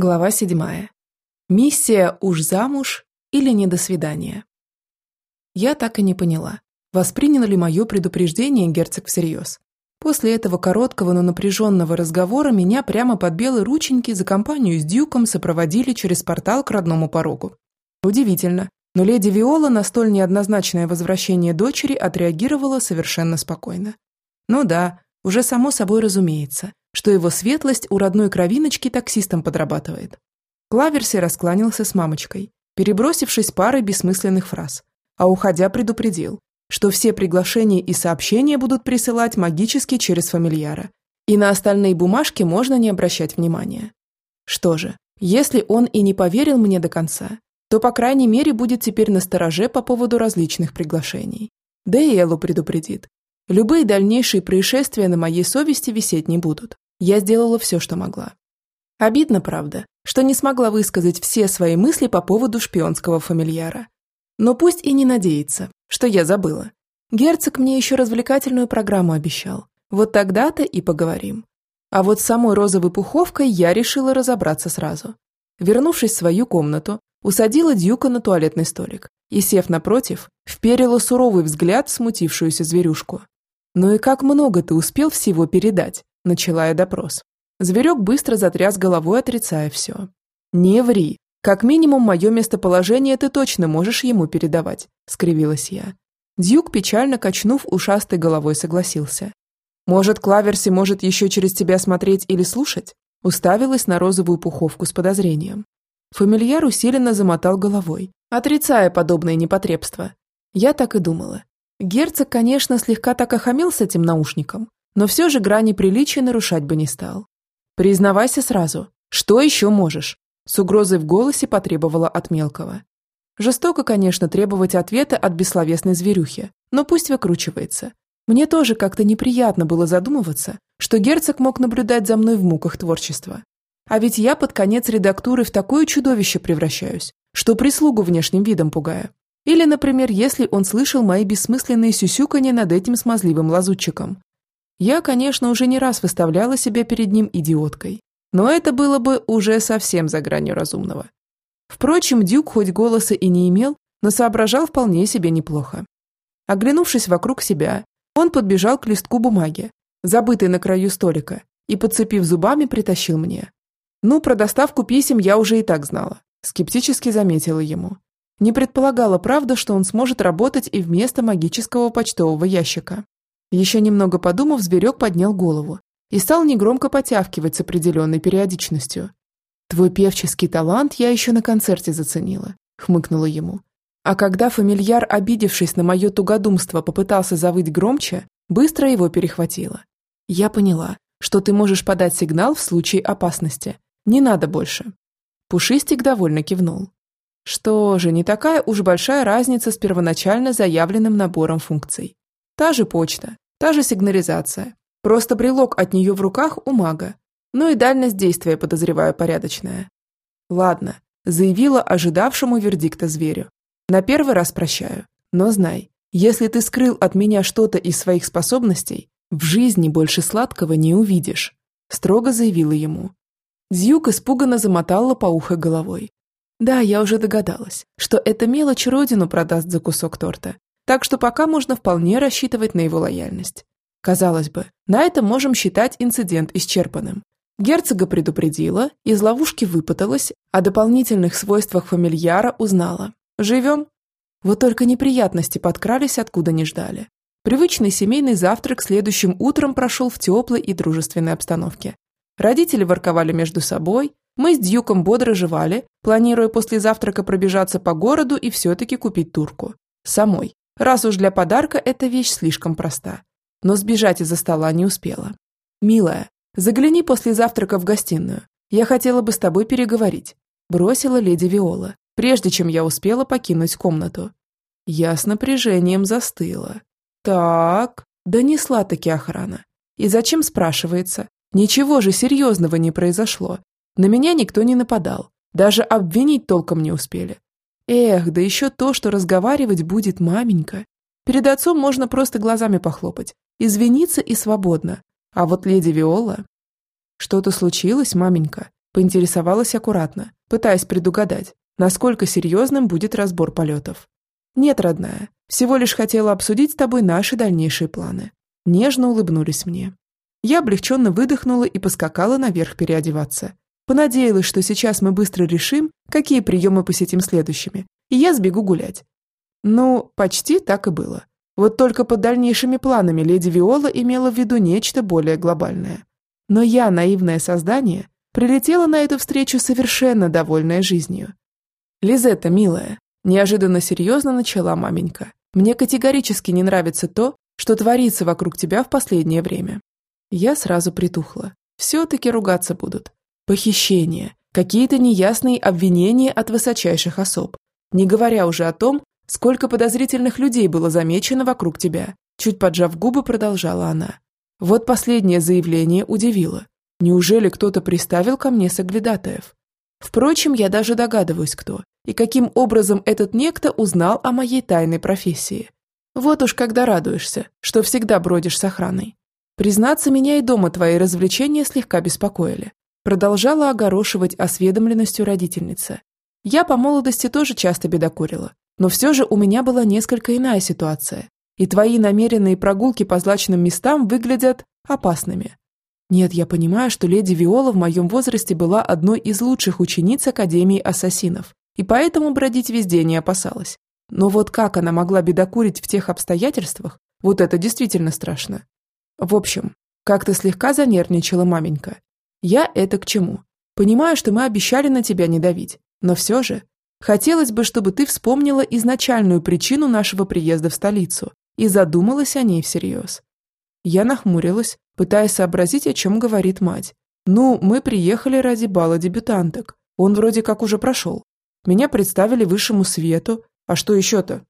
Глава седьмая. Миссия «Уж замуж» или «Не до свидания». Я так и не поняла, воспринял ли мое предупреждение герцог всерьез. После этого короткого, но напряженного разговора меня прямо под белые рученьки за компанию с Дюком сопроводили через портал к родному порогу. Удивительно, но леди Виола на столь неоднозначное возвращение дочери отреагировала совершенно спокойно. Ну да, уже само собой разумеется что его светлость у родной кровиночки таксистом подрабатывает. Клаверси раскланялся с мамочкой, перебросившись парой бессмысленных фраз, а уходя предупредил, что все приглашения и сообщения будут присылать магически через фамильяра, и на остальные бумажки можно не обращать внимания. Что же, если он и не поверил мне до конца, то, по крайней мере, будет теперь на стороже по поводу различных приглашений. Да и Эллу предупредит. Любые дальнейшие происшествия на моей совести висеть не будут. Я сделала все, что могла. Обидно, правда, что не смогла высказать все свои мысли по поводу шпионского фамильяра. Но пусть и не надеется, что я забыла. Герцог мне еще развлекательную программу обещал. Вот тогда-то и поговорим. А вот с самой розовой пуховкой я решила разобраться сразу. Вернувшись в свою комнату, усадила Дьюка на туалетный столик и, сев напротив, вперила суровый взгляд в смутившуюся зверюшку. «Ну и как много ты успел всего передать?» Начала я допрос. Зверек быстро затряс головой, отрицая все. «Не ври. Как минимум, мое местоположение ты точно можешь ему передавать», – скривилась я. Дьюк, печально качнув ушастой головой, согласился. «Может, Клаверси может еще через тебя смотреть или слушать?» Уставилась на розовую пуховку с подозрением. Фамильяр усиленно замотал головой, отрицая подобное непотребство. Я так и думала. Герцог, конечно, слегка так охамил с этим наушником, но все же грани приличия нарушать бы не стал. «Признавайся сразу. Что еще можешь?» С угрозой в голосе потребовала от мелкого. Жестоко, конечно, требовать ответа от бессловесной зверюхи, но пусть выкручивается. Мне тоже как-то неприятно было задумываться, что герцог мог наблюдать за мной в муках творчества. А ведь я под конец редактуры в такое чудовище превращаюсь, что прислугу внешним видом пугаю. Или, например, если он слышал мои бессмысленные сюсюканье над этим смазливым лазутчиком. Я, конечно, уже не раз выставляла себя перед ним идиоткой, но это было бы уже совсем за гранью разумного. Впрочем, Дюк хоть голоса и не имел, но соображал вполне себе неплохо. Оглянувшись вокруг себя, он подбежал к листку бумаги, забытой на краю столика, и, подцепив зубами, притащил мне. Ну, про доставку писем я уже и так знала, скептически заметила ему. Не предполагала, правда, что он сможет работать и вместо магического почтового ящика. Еще немного подумав, зверек поднял голову и стал негромко потявкивать с определенной периодичностью. «Твой певческий талант я еще на концерте заценила», — хмыкнула ему. А когда фамильяр, обидевшись на мое тугодумство, попытался завыть громче, быстро его перехватила. «Я поняла, что ты можешь подать сигнал в случае опасности. Не надо больше». Пушистик довольно кивнул. Что же, не такая уж большая разница с первоначально заявленным набором функций. Та же почта, та же сигнализация. Просто брелок от нее в руках у мага. Ну и дальность действия, подозреваю, порядочная. Ладно, заявила ожидавшему вердикта зверю. На первый раз прощаю. Но знай, если ты скрыл от меня что-то из своих способностей, в жизни больше сладкого не увидишь. Строго заявила ему. Зюк испуганно замотала по ухо головой. Да, я уже догадалась, что эта мелочь родину продаст за кусок торта. Так что пока можно вполне рассчитывать на его лояльность. Казалось бы, на этом можем считать инцидент исчерпанным. Герцога предупредила, из ловушки выпуталась, о дополнительных свойствах фамильяра узнала. Живем? Вот только неприятности подкрались, откуда не ждали. Привычный семейный завтрак следующим утром прошел в теплой и дружественной обстановке. Родители ворковали между собой, мы с Дьюком бодро жевали, планируя после завтрака пробежаться по городу и все-таки купить турку. Самой раз уж для подарка эта вещь слишком проста. Но сбежать из-за стола не успела. «Милая, загляни после завтрака в гостиную. Я хотела бы с тобой переговорить», – бросила леди Виола, прежде чем я успела покинуть комнату. Я с напряжением застыла. «Так», – донесла-таки охрана. «И зачем спрашивается? Ничего же серьезного не произошло. На меня никто не нападал. Даже обвинить толком не успели. Эх, да еще то, что разговаривать будет маменька. Перед отцом можно просто глазами похлопать, извиниться и свободно. А вот леди Виола... Что-то случилось, маменька? Поинтересовалась аккуратно, пытаясь предугадать, насколько серьезным будет разбор полетов. «Нет, родная, всего лишь хотела обсудить с тобой наши дальнейшие планы». Нежно улыбнулись мне. Я облегченно выдохнула и поскакала наверх переодеваться. Понадеялась, что сейчас мы быстро решим, какие приемы посетим следующими, и я сбегу гулять. Ну, почти так и было. Вот только под дальнейшими планами леди Виола имела в виду нечто более глобальное. Но я, наивное создание, прилетела на эту встречу совершенно довольная жизнью. «Лизетта, милая», – неожиданно серьезно начала маменька, «мне категорически не нравится то, что творится вокруг тебя в последнее время». Я сразу притухла. Все-таки ругаться будут. Похищение, какие-то неясные обвинения от высочайших особ. Не говоря уже о том, сколько подозрительных людей было замечено вокруг тебя. Чуть поджав губы, продолжала она. Вот последнее заявление удивило. Неужели кто-то приставил ко мне соглядатаев? Впрочем, я даже догадываюсь, кто и каким образом этот некто узнал о моей тайной профессии. Вот уж когда радуешься, что всегда бродишь с охраной. Признаться, меня и дома твои развлечения слегка беспокоили. Продолжала огорошивать осведомленностью родительница. Я по молодости тоже часто бедокурила, но все же у меня была несколько иная ситуация, и твои намеренные прогулки по злачным местам выглядят опасными. Нет, я понимаю, что леди Виола в моем возрасте была одной из лучших учениц Академии ассасинов, и поэтому бродить везде не опасалась. Но вот как она могла бедокурить в тех обстоятельствах, вот это действительно страшно. В общем, как-то слегка занервничала маменька. Я это к чему? Понимаю, что мы обещали на тебя не давить, но все же хотелось бы, чтобы ты вспомнила изначальную причину нашего приезда в столицу и задумалась о ней всерьез. Я нахмурилась, пытаясь сообразить, о чем говорит мать. «Ну, мы приехали ради бала дебютанток. Он вроде как уже прошел. Меня представили высшему свету. А что еще-то?»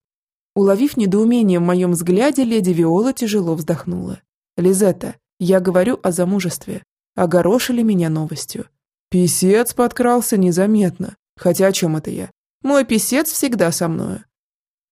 Уловив недоумение в моем взгляде, леди Виола тяжело вздохнула. «Лизетта, я говорю о замужестве. Огорошили меня новостью. Писец подкрался незаметно. Хотя о чем это я? Мой писец всегда со мною.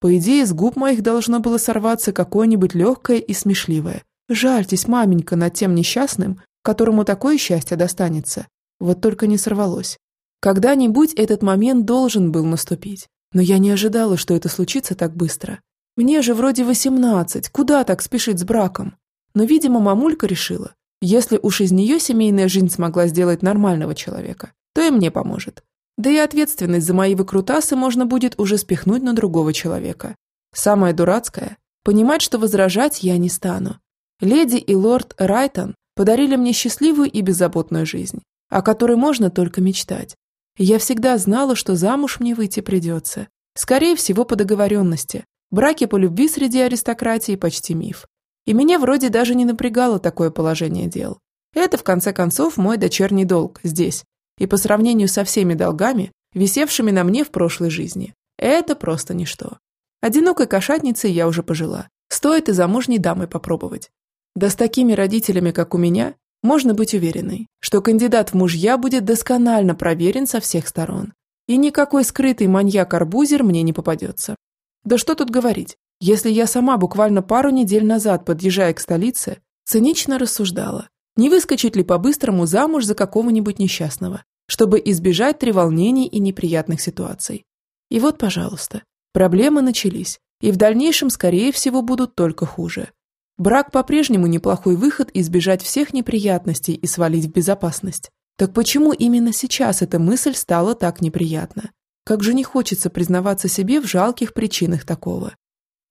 По идее, с губ моих должно было сорваться какое-нибудь легкое и смешливое. Жальтесь, маменька, над тем несчастным, которому такое счастье достанется. Вот только не сорвалось. Когда-нибудь этот момент должен был наступить. Но я не ожидала, что это случится так быстро. Мне же вроде восемнадцать, куда так спешить с браком? Но, видимо, мамулька решила, если уж из нее семейная жизнь смогла сделать нормального человека, то и мне поможет. Да и ответственность за мои выкрутасы можно будет уже спихнуть на другого человека. Самое дурацкое – понимать, что возражать я не стану. Леди и лорд Райтон подарили мне счастливую и беззаботную жизнь, о которой можно только мечтать. Я всегда знала, что замуж мне выйти придется. Скорее всего, по договоренности. Браки по любви среди аристократии почти миф. И меня вроде даже не напрягало такое положение дел. Это, в конце концов, мой дочерний долг здесь. И по сравнению со всеми долгами, висевшими на мне в прошлой жизни, это просто ничто. Одинокой кошатницей я уже пожила. Стоит и замужней дамой попробовать. Да с такими родителями, как у меня, можно быть уверенной, что кандидат в мужья будет досконально проверен со всех сторон. И никакой скрытый маньяк-арбузер мне не попадется. Да что тут говорить, если я сама буквально пару недель назад, подъезжая к столице, цинично рассуждала, не выскочить ли по-быстрому замуж за какого-нибудь несчастного, чтобы избежать треволнений и неприятных ситуаций. И вот, пожалуйста, проблемы начались, и в дальнейшем, скорее всего, будут только хуже. Брак по-прежнему неплохой выход избежать всех неприятностей и свалить в безопасность. Так почему именно сейчас эта мысль стала так неприятна? Как же не хочется признаваться себе в жалких причинах такого.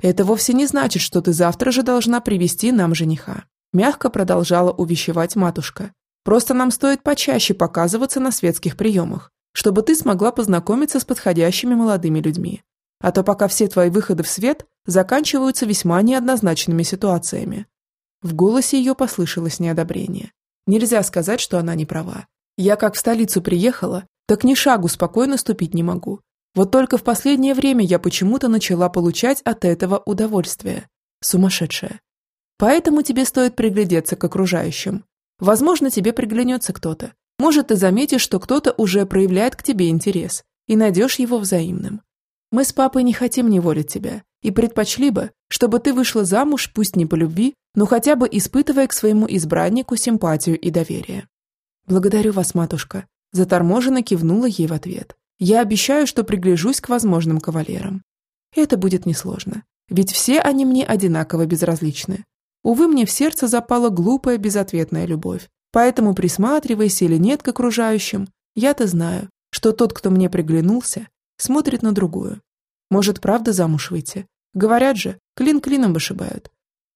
Это вовсе не значит, что ты завтра же должна привести нам жениха. Мягко продолжала увещевать матушка. Просто нам стоит почаще показываться на светских приемах, чтобы ты смогла познакомиться с подходящими молодыми людьми. А то пока все твои выходы в свет заканчиваются весьма неоднозначными ситуациями. В голосе ее послышалось неодобрение. Нельзя сказать, что она не права. Я как в столицу приехала, так ни шагу спокойно ступить не могу. Вот только в последнее время я почему-то начала получать от этого удовольствие. Сумасшедшее. Поэтому тебе стоит приглядеться к окружающим. Возможно, тебе приглянется кто-то. Может, ты заметишь, что кто-то уже проявляет к тебе интерес, и найдешь его взаимным. Мы с папой не хотим неволить тебя и предпочли бы, чтобы ты вышла замуж, пусть не по любви, но хотя бы испытывая к своему избраннику симпатию и доверие. Благодарю вас, матушка, Заторможенно кивнула ей в ответ. Я обещаю, что пригляжусь к возможным кавалерам. Это будет несложно, ведь все они мне одинаково безразличны. Увы, мне в сердце запала глупая безответная любовь. Поэтому, присматриваясь или нет к окружающим, я-то знаю, что тот, кто мне приглянулся, смотрит на другую. Может, правда замуж выйти? Говорят же, клин клином вышибают.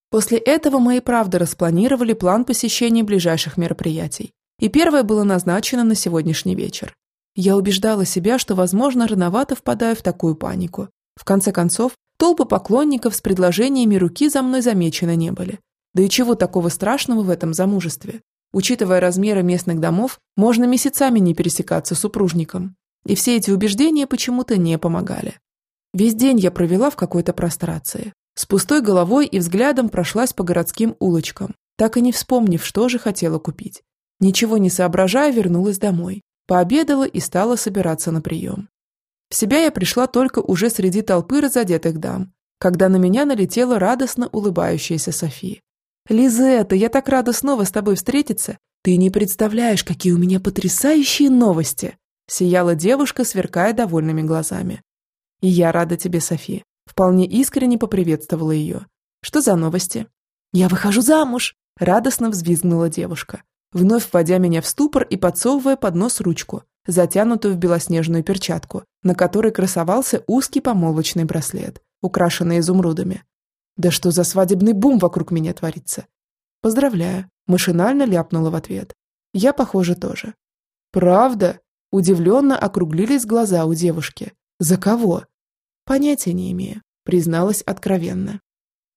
После этого мы и правда распланировали план посещения ближайших мероприятий. И первое было назначено на сегодняшний вечер. Я убеждала себя, что, возможно, рановато впадаю в такую панику. В конце концов, толпы поклонников с предложениями руки за мной замечены не были. Да и чего такого страшного в этом замужестве? Учитывая размеры местных домов, можно месяцами не пересекаться с супружником. И все эти убеждения почему-то не помогали. Весь день я провела в какой-то прострации. С пустой головой и взглядом прошлась по городским улочкам, так и не вспомнив, что же хотела купить. Ничего не соображая, вернулась домой. Пообедала и стала собираться на прием. В себя я пришла только уже среди толпы разодетых дам, когда на меня налетела радостно улыбающаяся София. «Лизетта, я так рада снова с тобой встретиться. Ты не представляешь, какие у меня потрясающие новости!» Сияла девушка, сверкая довольными глазами. «И я рада тебе, Софи». Вполне искренне поприветствовала ее. «Что за новости?» «Я выхожу замуж!» Радостно взвизгнула девушка, вновь вводя меня в ступор и подсовывая под нос ручку, затянутую в белоснежную перчатку, на которой красовался узкий помолвочный браслет, украшенный изумрудами. Да что за свадебный бум вокруг меня творится? Поздравляю, машинально ляпнула в ответ. Я, похоже, тоже. Правда? Удивленно округлились глаза у девушки. За кого? Понятия не имею, призналась откровенно.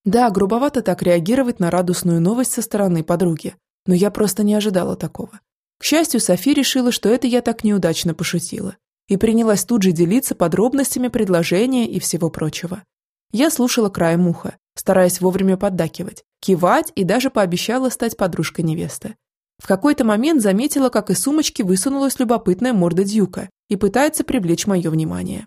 Да, грубовато так реагировать на радостную новость со стороны подруги, но я просто не ожидала такого. К счастью, Софи решила, что это я так неудачно пошутила, и принялась тут же делиться подробностями предложения и всего прочего. Я слушала краем уха, стараясь вовремя поддакивать, кивать и даже пообещала стать подружкой невесты. В какой-то момент заметила, как из сумочки высунулась любопытная морда Дьюка и пытается привлечь мое внимание.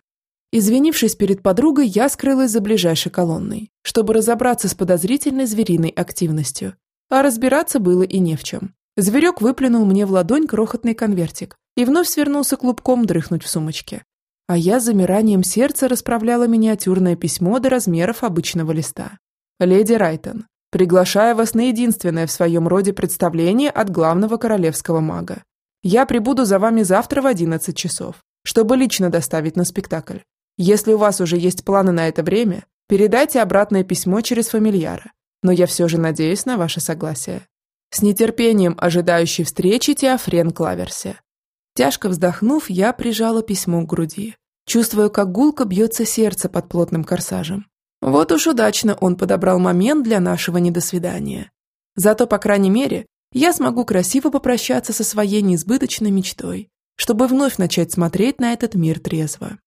Извинившись перед подругой, я скрылась за ближайшей колонной, чтобы разобраться с подозрительной звериной активностью. А разбираться было и не в чем. Зверек выплюнул мне в ладонь крохотный конвертик и вновь свернулся клубком дрыхнуть в сумочке. А я замиранием сердца расправляла миниатюрное письмо до размеров обычного листа. «Леди Райтон, приглашаю вас на единственное в своем роде представление от главного королевского мага. Я прибуду за вами завтра в 11 часов, чтобы лично доставить на спектакль. Если у вас уже есть планы на это время, передайте обратное письмо через фамильяра, но я все же надеюсь на ваше согласие. С нетерпением ожидающий встречи Теофрен Клаверсе. Тяжко вздохнув, я прижала письмо к груди, чувствуя, как гулко бьется сердце под плотным корсажем. Вот уж удачно он подобрал момент для нашего недосвидания. Зато, по крайней мере, я смогу красиво попрощаться со своей несбыточной мечтой, чтобы вновь начать смотреть на этот мир трезво.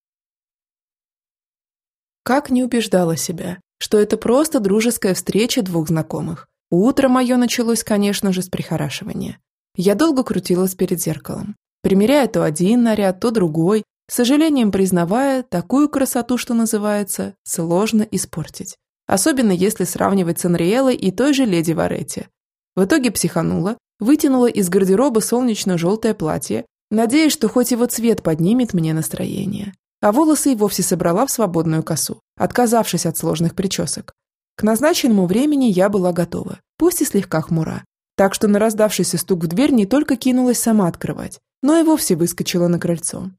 Как не убеждала себя, что это просто дружеская встреча двух знакомых. Утро мое началось, конечно же, с прихорашивания. Я долго крутилась перед зеркалом, примеряя то один наряд, то другой, с сожалением признавая такую красоту, что называется, сложно испортить. Особенно если сравнивать с Анриэлой и той же леди Варетти. В итоге психанула, вытянула из гардероба солнечно-желтое платье, надеясь, что хоть его цвет поднимет мне настроение а волосы и вовсе собрала в свободную косу, отказавшись от сложных причесок. К назначенному времени я была готова, пусть и слегка хмура. Так что на раздавшийся стук в дверь не только кинулась сама открывать, но и вовсе выскочила на крыльцо.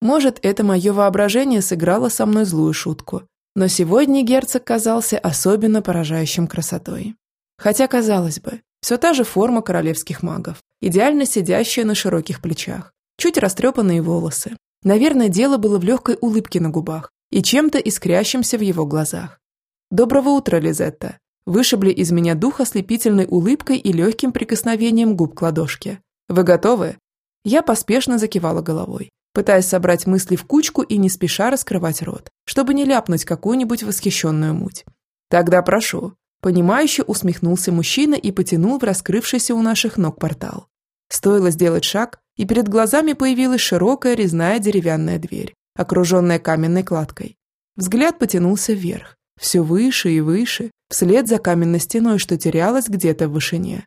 Может, это мое воображение сыграло со мной злую шутку, но сегодня герцог казался особенно поражающим красотой. Хотя, казалось бы, все та же форма королевских магов, идеально сидящая на широких плечах, чуть растрепанные волосы, Наверное, дело было в легкой улыбке на губах и чем-то искрящимся в его глазах. «Доброго утра, Лизетта!» Вышибли из меня дух ослепительной улыбкой и легким прикосновением губ к ладошке. «Вы готовы?» Я поспешно закивала головой, пытаясь собрать мысли в кучку и не спеша раскрывать рот, чтобы не ляпнуть какую-нибудь восхищенную муть. «Тогда прошу». Понимающе усмехнулся мужчина и потянул в раскрывшийся у наших ног портал. Стоило сделать шаг, и перед глазами появилась широкая резная деревянная дверь, окруженная каменной кладкой. Взгляд потянулся вверх, все выше и выше, вслед за каменной стеной, что терялась где-то в вышине.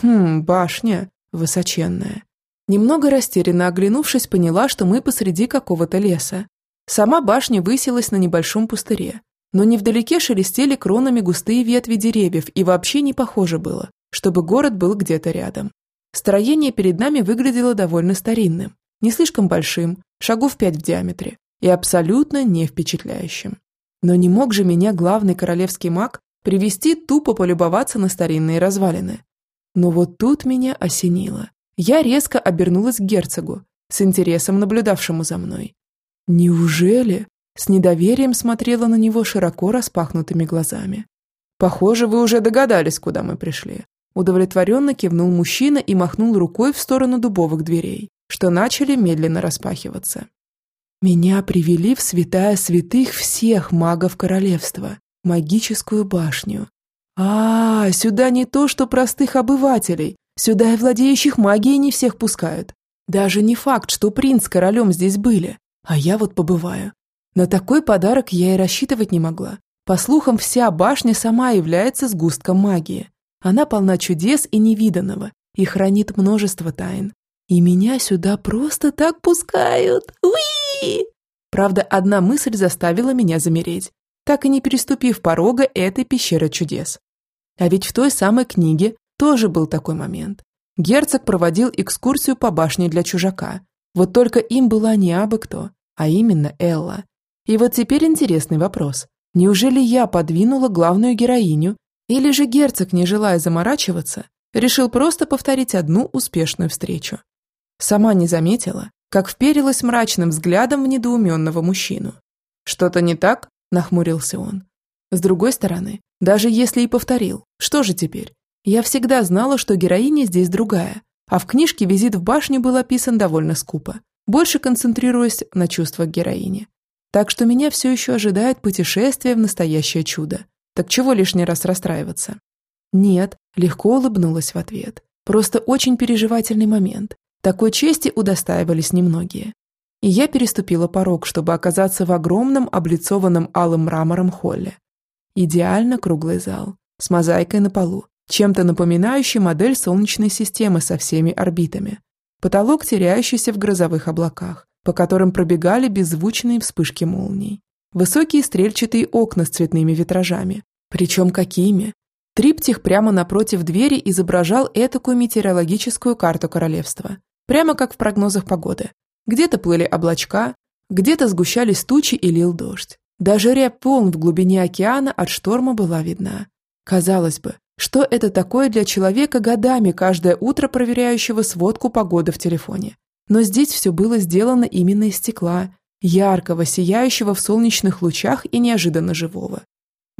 Хм, башня, высоченная. Немного растерянно оглянувшись, поняла, что мы посреди какого-то леса. Сама башня высилась на небольшом пустыре, но невдалеке шелестели кронами густые ветви деревьев и вообще не похоже было, чтобы город был где-то рядом. Строение перед нами выглядело довольно старинным, не слишком большим, шагов пять в диаметре, и абсолютно не впечатляющим. Но не мог же меня главный королевский маг привести тупо полюбоваться на старинные развалины. Но вот тут меня осенило. Я резко обернулась к герцогу, с интересом наблюдавшему за мной. Неужели? С недоверием смотрела на него широко распахнутыми глазами. Похоже, вы уже догадались, куда мы пришли. Удовлетворенно кивнул мужчина и махнул рукой в сторону дубовых дверей, что начали медленно распахиваться. Меня привели в святая святых всех магов королевства, магическую башню. А, сюда не то, что простых обывателей, сюда и владеющих магией не всех пускают. Даже не факт, что принц с королем здесь были, а я вот побываю. На такой подарок я и рассчитывать не могла. По слухам, вся башня сама является сгустком магии. Она полна чудес и невиданного, и хранит множество тайн. И меня сюда просто так пускают. Уи! Правда, одна мысль заставила меня замереть, так и не переступив порога этой пещеры чудес. А ведь в той самой книге тоже был такой момент. Герцог проводил экскурсию по башне для чужака. Вот только им была не абы кто, а именно Элла. И вот теперь интересный вопрос. Неужели я подвинула главную героиню, или же герцог, не желая заморачиваться, решил просто повторить одну успешную встречу? Сама не заметила, как вперилась мрачным взглядом в недоуменного мужчину. «Что-то не так?» – нахмурился он. С другой стороны, даже если и повторил, что же теперь? Я всегда знала, что героиня здесь другая, а в книжке «Визит в башню» был описан довольно скупо, больше концентрируясь на чувствах героини. Так что меня все еще ожидает путешествие в настоящее чудо. Так чего лишний раз расстраиваться? Нет, легко улыбнулась в ответ. Просто очень переживательный момент, такой чести удостаивались немногие. И я переступила порог, чтобы оказаться в огромном облицованном алым мрамором холле. Идеально круглый зал, с мозаикой на полу, чем-то напоминающий модель Солнечной системы со всеми орбитами. Потолок, теряющийся в грозовых облаках, по которым пробегали беззвучные вспышки молний. Высокие стрельчатые окна с цветными витражами. Причем какими? Триптих прямо напротив двери изображал этакую метеорологическую карту королевства прямо как в прогнозах погоды. Где-то плыли облачка, где-то сгущались тучи и лил дождь. Даже рябь волн в глубине океана от шторма была видна. Казалось бы, что это такое для человека годами каждое утро проверяющего сводку погоды в телефоне? Но здесь все было сделано именно из стекла, яркого, сияющего в солнечных лучах и неожиданно живого.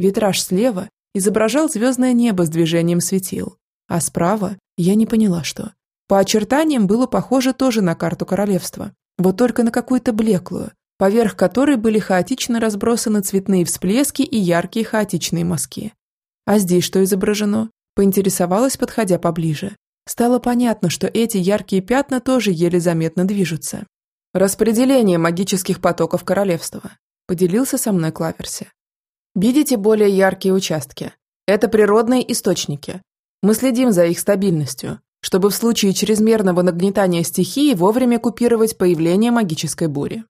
Витраж слева изображал звездное небо с движением светил, а справа я не поняла, что. По очертаниям было похоже тоже на карту королевства, вот только на какую-то блеклую, поверх которой были хаотично разбросаны цветные всплески и яркие хаотичные мазки. А здесь что изображено? Поинтересовалась, подходя поближе. Стало понятно, что эти яркие пятна тоже еле заметно движутся. «Распределение магических потоков королевства», – поделился со мной Клаверси. «Видите более яркие участки? Это природные источники. Мы следим за их стабильностью, чтобы в случае чрезмерного нагнетания стихии вовремя купировать появление магической бури.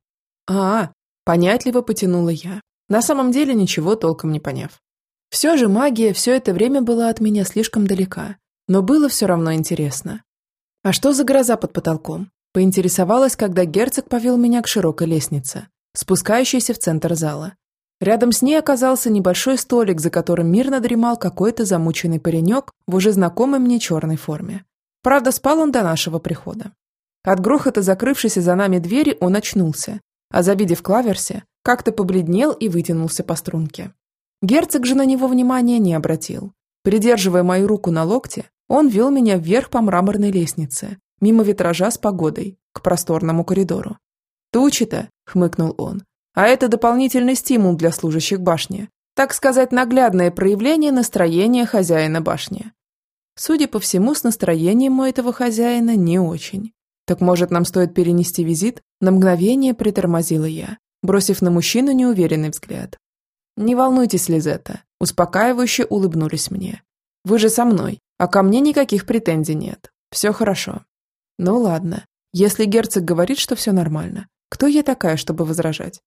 А, понятливо потянула я, на самом деле ничего толком не поняв. Все же магия все это время была от меня слишком далека, но было все равно интересно. А что за гроза под потолком? Поинтересовалась, когда герцог повел меня к широкой лестнице, спускающейся в центр зала. Рядом с ней оказался небольшой столик, за которым мирно дремал какой-то замученный паренек в уже знакомой мне черной форме. Правда, спал он до нашего прихода. От грохота закрывшейся за нами двери он очнулся, а завидев клаверсе, как-то побледнел и вытянулся по струнке. Герцог же на него внимания не обратил. Придерживая мою руку на локте, он вел меня вверх по мраморной лестнице, мимо витража с погодой, к просторному коридору. «Тучи-то», — хмыкнул он, — «а это дополнительный стимул для служащих башни, так сказать, наглядное проявление настроения хозяина башни. Судя по всему, с настроением у этого хозяина не очень. Так может, нам стоит перенести визит? На мгновение притормозила я, бросив на мужчину неуверенный взгляд. Не волнуйтесь, Лизетта, успокаивающе улыбнулись мне. Вы же со мной, а ко мне никаких претензий нет. Все хорошо. Ну ладно, Если герцог говорит, что все нормально, кто я такая, чтобы возражать?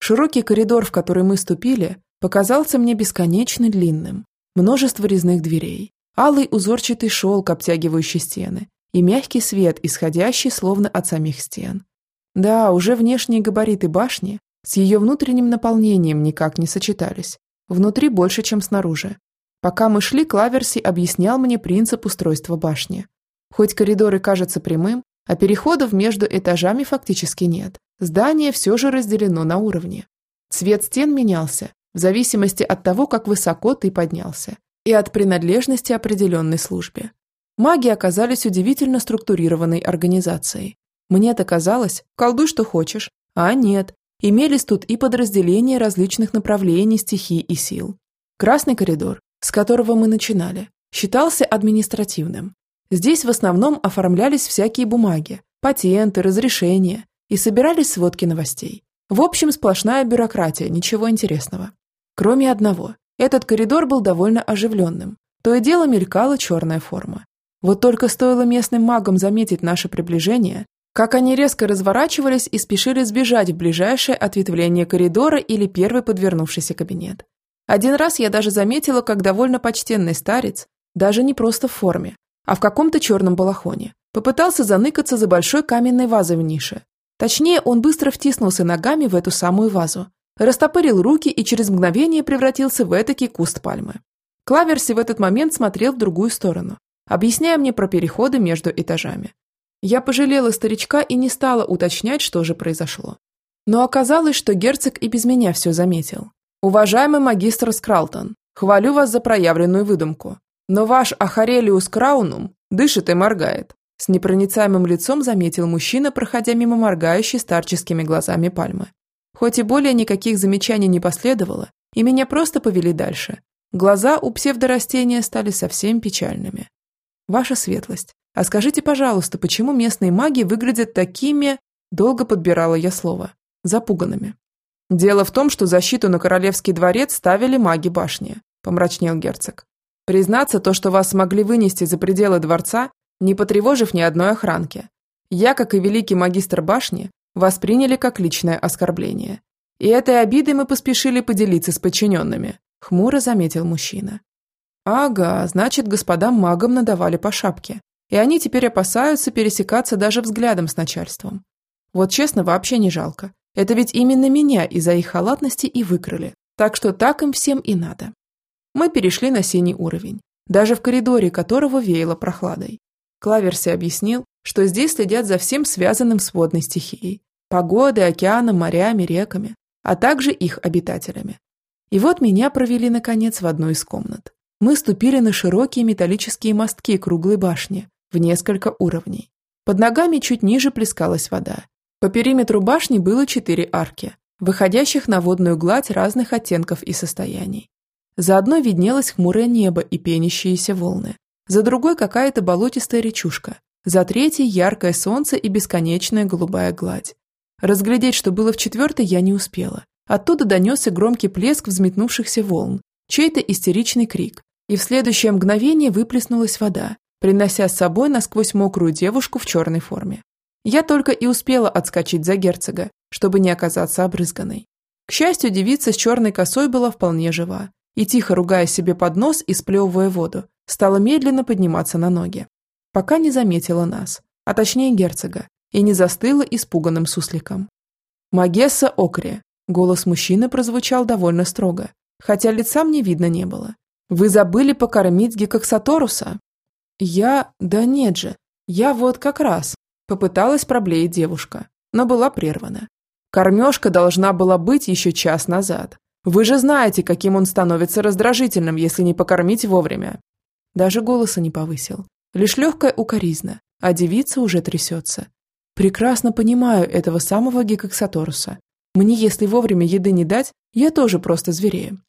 Широкий коридор, в который мы ступили, показался мне бесконечно длинным. Множество резных дверей, алый узорчатый шелк, обтягивающий стены, и мягкий свет, исходящий словно от самих стен. Да, уже внешние габариты башни с ее внутренним наполнением никак не сочетались. Внутри больше, чем снаружи. Пока мы шли, Клаверси объяснял мне принцип устройства башни. Хоть коридоры кажутся прямым, а переходов между этажами фактически нет. Здание все же разделено на уровни. Цвет стен менялся, в зависимости от того, как высоко ты поднялся, и от принадлежности определенной службе. Маги оказались удивительно структурированной организацией. Мне-то казалось, колдуй что хочешь, а нет. Имелись тут и подразделения различных направлений, стихий и сил. Красный коридор, с которого мы начинали, считался административным. Здесь в основном оформлялись всякие бумаги, патенты, разрешения и собирались сводки новостей. В общем, сплошная бюрократия, ничего интересного. Кроме одного, этот коридор был довольно оживленным. То и дело мелькала черная форма. Вот только стоило местным магам заметить наше приближение, как они резко разворачивались и спешили сбежать в ближайшее ответвление коридора или первый подвернувшийся кабинет. Один раз я даже заметила, как довольно почтенный старец, даже не просто в форме, а в каком-то черном балахоне. Попытался заныкаться за большой каменной вазой в нише. Точнее, он быстро втиснулся ногами в эту самую вазу, растопырил руки и через мгновение превратился в этакий куст пальмы. Клаверси в этот момент смотрел в другую сторону, объясняя мне про переходы между этажами. Я пожалела старичка и не стала уточнять, что же произошло. Но оказалось, что герцог и без меня все заметил. «Уважаемый магистр Скралтон, хвалю вас за проявленную выдумку. Но ваш Ахарелиус Краунум дышит и моргает. С непроницаемым лицом заметил мужчина, проходя мимо моргающей старческими глазами пальмы. Хоть и более никаких замечаний не последовало, и меня просто повели дальше. Глаза у псевдорастения стали совсем печальными. Ваша светлость, а скажите, пожалуйста, почему местные маги выглядят такими... Долго подбирала я слово. Запуганными. Дело в том, что защиту на королевский дворец ставили маги башни, помрачнел герцог. Признаться, то, что вас смогли вынести за пределы дворца, не потревожив ни одной охранки. Я, как и великий магистр башни, восприняли как личное оскорбление. И этой обидой мы поспешили поделиться с подчиненными, хмуро заметил мужчина. Ага, значит, господам магам надавали по шапке, и они теперь опасаются пересекаться даже взглядом с начальством. Вот честно, вообще не жалко. Это ведь именно меня из-за их халатности и выкрали, так что так им всем и надо. Мы перешли на синий уровень, даже в коридоре которого веяло прохладой. Клаверси объяснил, что здесь следят за всем связанным с водной стихией, погодой, океаном, морями, реками, а также их обитателями. И вот меня провели, наконец, в одну из комнат. Мы ступили на широкие металлические мостки круглой башни в несколько уровней. Под ногами чуть ниже плескалась вода. По периметру башни было четыре арки, выходящих на водную гладь разных оттенков и состояний. За одной виднелось хмурое небо и пенящиеся волны. За другой какая-то болотистая речушка. За третьей яркое солнце и бесконечная голубая гладь. Разглядеть, что было в четвертой, я не успела. Оттуда донесся громкий плеск взметнувшихся волн, чей-то истеричный крик, и в следующее мгновение выплеснулась вода, принося с собой насквозь мокрую девушку в черной форме. Я только и успела отскочить за герцога, чтобы не оказаться обрызганной. К счастью, девица с черной косой была вполне жива и, тихо ругая себе под нос и сплевывая воду, стала медленно подниматься на ноги. Пока не заметила нас, а точнее герцога, и не застыла испуганным сусликом. «Магесса Окре», голос мужчины прозвучал довольно строго, хотя лица мне видно не было. «Вы забыли покормить Гекоксаторуса?» «Я... да нет же, я вот как раз», попыталась проблеять девушка, но была прервана. Кормежка должна была быть еще час назад. Вы же знаете, каким он становится раздражительным, если не покормить вовремя. Даже голоса не повысил. Лишь легкая укоризна, а девица уже трясется. Прекрасно понимаю этого самого Гекоксаторуса. Мне, если вовремя еды не дать, я тоже просто зверею.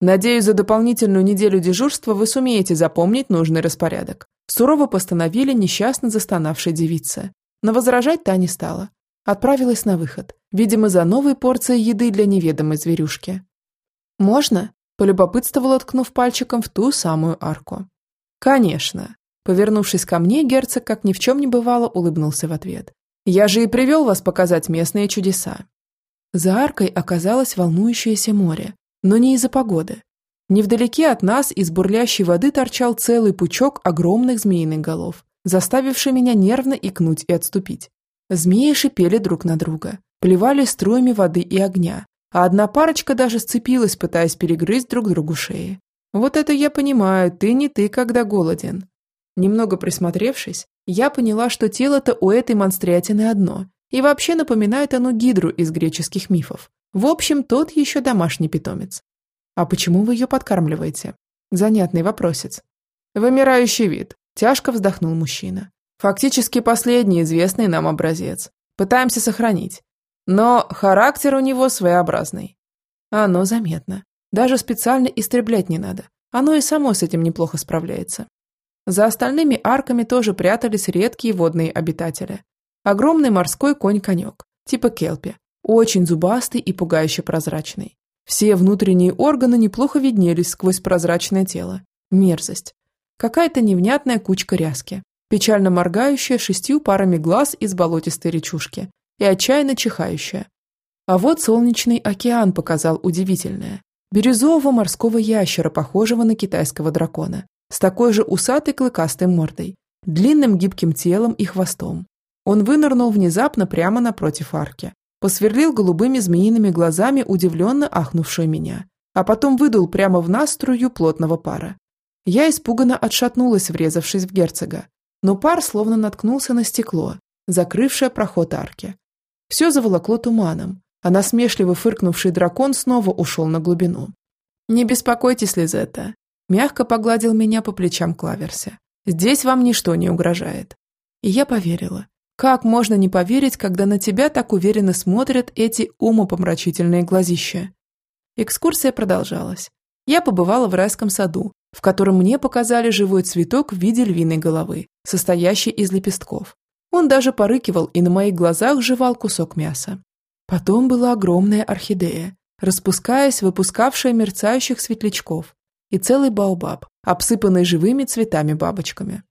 Надеюсь, за дополнительную неделю дежурства вы сумеете запомнить нужный распорядок. Сурово постановили несчастно застонавшей девица. Но возражать та не стала. Отправилась на выход, видимо, за новой порцией еды для неведомой зверюшки. «Можно?» – полюбопытствовала, ткнув пальчиком в ту самую арку. «Конечно». Повернувшись ко мне, герцог, как ни в чем не бывало, улыбнулся в ответ. «Я же и привел вас показать местные чудеса». За аркой оказалось волнующееся море, но не из-за погоды. Невдалеке от нас из бурлящей воды торчал целый пучок огромных змеиных голов, заставивший меня нервно икнуть и отступить. Змеи шипели друг на друга, плевали струями воды и огня, а одна парочка даже сцепилась, пытаясь перегрызть друг другу шеи. Вот это я понимаю, ты не ты, когда голоден. Немного присмотревшись, я поняла, что тело-то у этой монстрятины одно, и вообще напоминает оно гидру из греческих мифов. В общем, тот еще домашний питомец. А почему вы ее подкармливаете? Занятный вопросец. Вымирающий вид. Тяжко вздохнул мужчина. Фактически последний известный нам образец. Пытаемся сохранить. Но характер у него своеобразный. Оно заметно. Даже специально истреблять не надо. Оно и само с этим неплохо справляется. За остальными арками тоже прятались редкие водные обитатели. Огромный морской конь-конек, типа келпи, очень зубастый и пугающе прозрачный. Все внутренние органы неплохо виднелись сквозь прозрачное тело. Мерзость. Какая-то невнятная кучка ряски, печально моргающая шестью парами глаз из болотистой речушки и отчаянно чихающая. А вот солнечный океан показал удивительное. Бирюзового морского ящера, похожего на китайского дракона, с такой же усатой клыкастой мордой, длинным гибким телом и хвостом. Он вынырнул внезапно прямо напротив арки, посверлил голубыми змеиными глазами удивленно ахнувшую меня, а потом выдул прямо в нас струю плотного пара. Я испуганно отшатнулась, врезавшись в герцога, но пар словно наткнулся на стекло, закрывшее проход арки. Все заволокло туманом, а насмешливо фыркнувший дракон снова ушел на глубину. «Не беспокойтесь, Лизетта», – мягко погладил меня по плечам Клаверсе. «Здесь вам ничто не угрожает». И я поверила, как можно не поверить, когда на тебя так уверенно смотрят эти умопомрачительные глазища? Экскурсия продолжалась. Я побывала в райском саду, в котором мне показали живой цветок в виде львиной головы, состоящий из лепестков. Он даже порыкивал и на моих глазах жевал кусок мяса. Потом была огромная орхидея, распускаясь, выпускавшая мерцающих светлячков, и целый баобаб, обсыпанный живыми цветами-бабочками.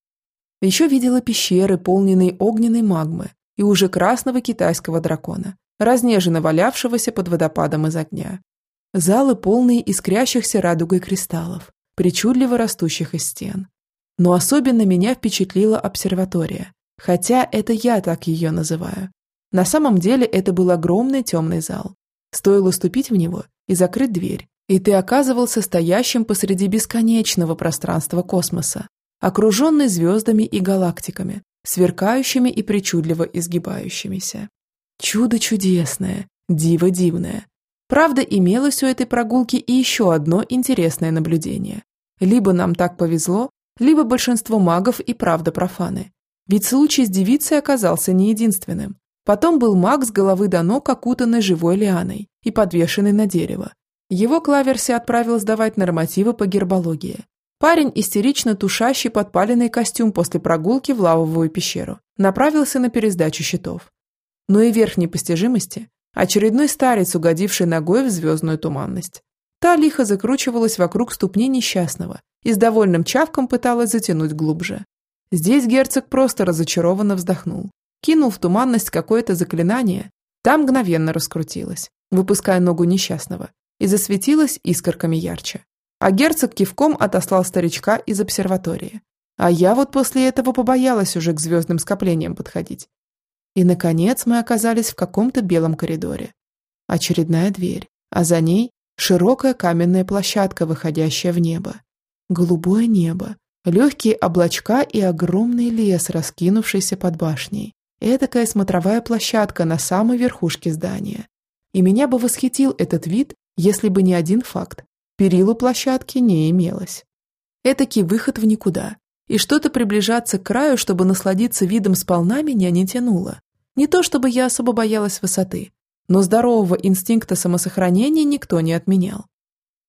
Еще видела пещеры, полненные огненной магмы и уже красного китайского дракона, разнеженно валявшегося под водопадом из огня. Залы, полные искрящихся радугой кристаллов, причудливо растущих из стен. Но особенно меня впечатлила обсерватория, хотя это я так ее называю. На самом деле это был огромный темный зал. Стоило ступить в него и закрыть дверь, и ты оказывался стоящим посреди бесконечного пространства космоса, окруженный звездами и галактиками, сверкающими и причудливо изгибающимися. Чудо чудесное, диво дивное. Правда, имелось у этой прогулки и еще одно интересное наблюдение. Либо нам так повезло, либо большинство магов и правда профаны. Ведь случай с девицей оказался не единственным. Потом был маг с головы до ног, окутанный живой лианой и подвешенный на дерево. Его Клаверси отправил сдавать нормативы по гербологии. Парень, истерично тушащий подпаленный костюм после прогулки в лавовую пещеру, направился на пересдачу счетов. Но и верхней постижимости – очередной старец, угодивший ногой в звездную туманность. Та лихо закручивалась вокруг ступни несчастного и с довольным чавком пыталась затянуть глубже. Здесь герцог просто разочарованно вздохнул, кинул в туманность какое-то заклинание, там мгновенно раскрутилось, выпуская ногу несчастного, и засветилась искорками ярче а герцог кивком отослал старичка из обсерватории. А я вот после этого побоялась уже к звездным скоплениям подходить. И, наконец, мы оказались в каком-то белом коридоре. Очередная дверь, а за ней широкая каменная площадка, выходящая в небо. Голубое небо, легкие облачка и огромный лес, раскинувшийся под башней. Этакая смотровая площадка на самой верхушке здания. И меня бы восхитил этот вид, если бы не один факт. Перила площадки не имелось. Этакий выход в никуда. И что-то приближаться к краю, чтобы насладиться видом сполна, меня не тянуло. Не то чтобы я особо боялась высоты, но здорового инстинкта самосохранения никто не отменял.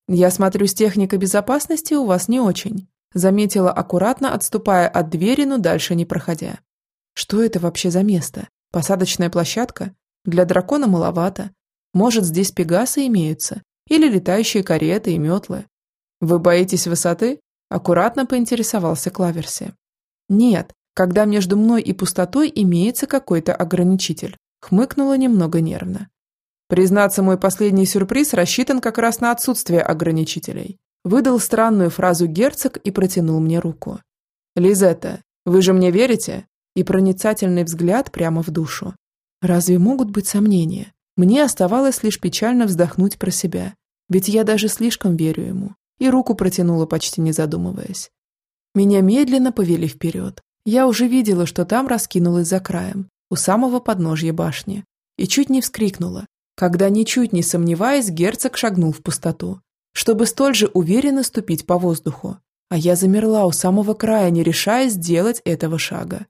«Я смотрю, с техникой безопасности у вас не очень», заметила аккуратно, отступая от двери, но дальше не проходя. «Что это вообще за место? Посадочная площадка? Для дракона маловато. Может, здесь пегасы имеются? Или летающие кареты и метлы. Вы боитесь высоты? Аккуратно поинтересовался Клаверси. Нет, когда между мной и пустотой имеется какой-то ограничитель. Хмыкнула немного нервно. Признаться, мой последний сюрприз рассчитан как раз на отсутствие ограничителей. Выдал странную фразу герцог и протянул мне руку. «Лизетта, вы же мне верите?» И проницательный взгляд прямо в душу. Разве могут быть сомнения? Мне оставалось лишь печально вздохнуть про себя, ведь я даже слишком верю ему, и руку протянула, почти не задумываясь. Меня медленно повели вперед. Я уже видела, что там раскинулась за краем, у самого подножья башни, и чуть не вскрикнула, когда, ничуть не сомневаясь, герцог шагнул в пустоту, чтобы столь же уверенно ступить по воздуху. А я замерла у самого края, не решаясь сделать этого шага.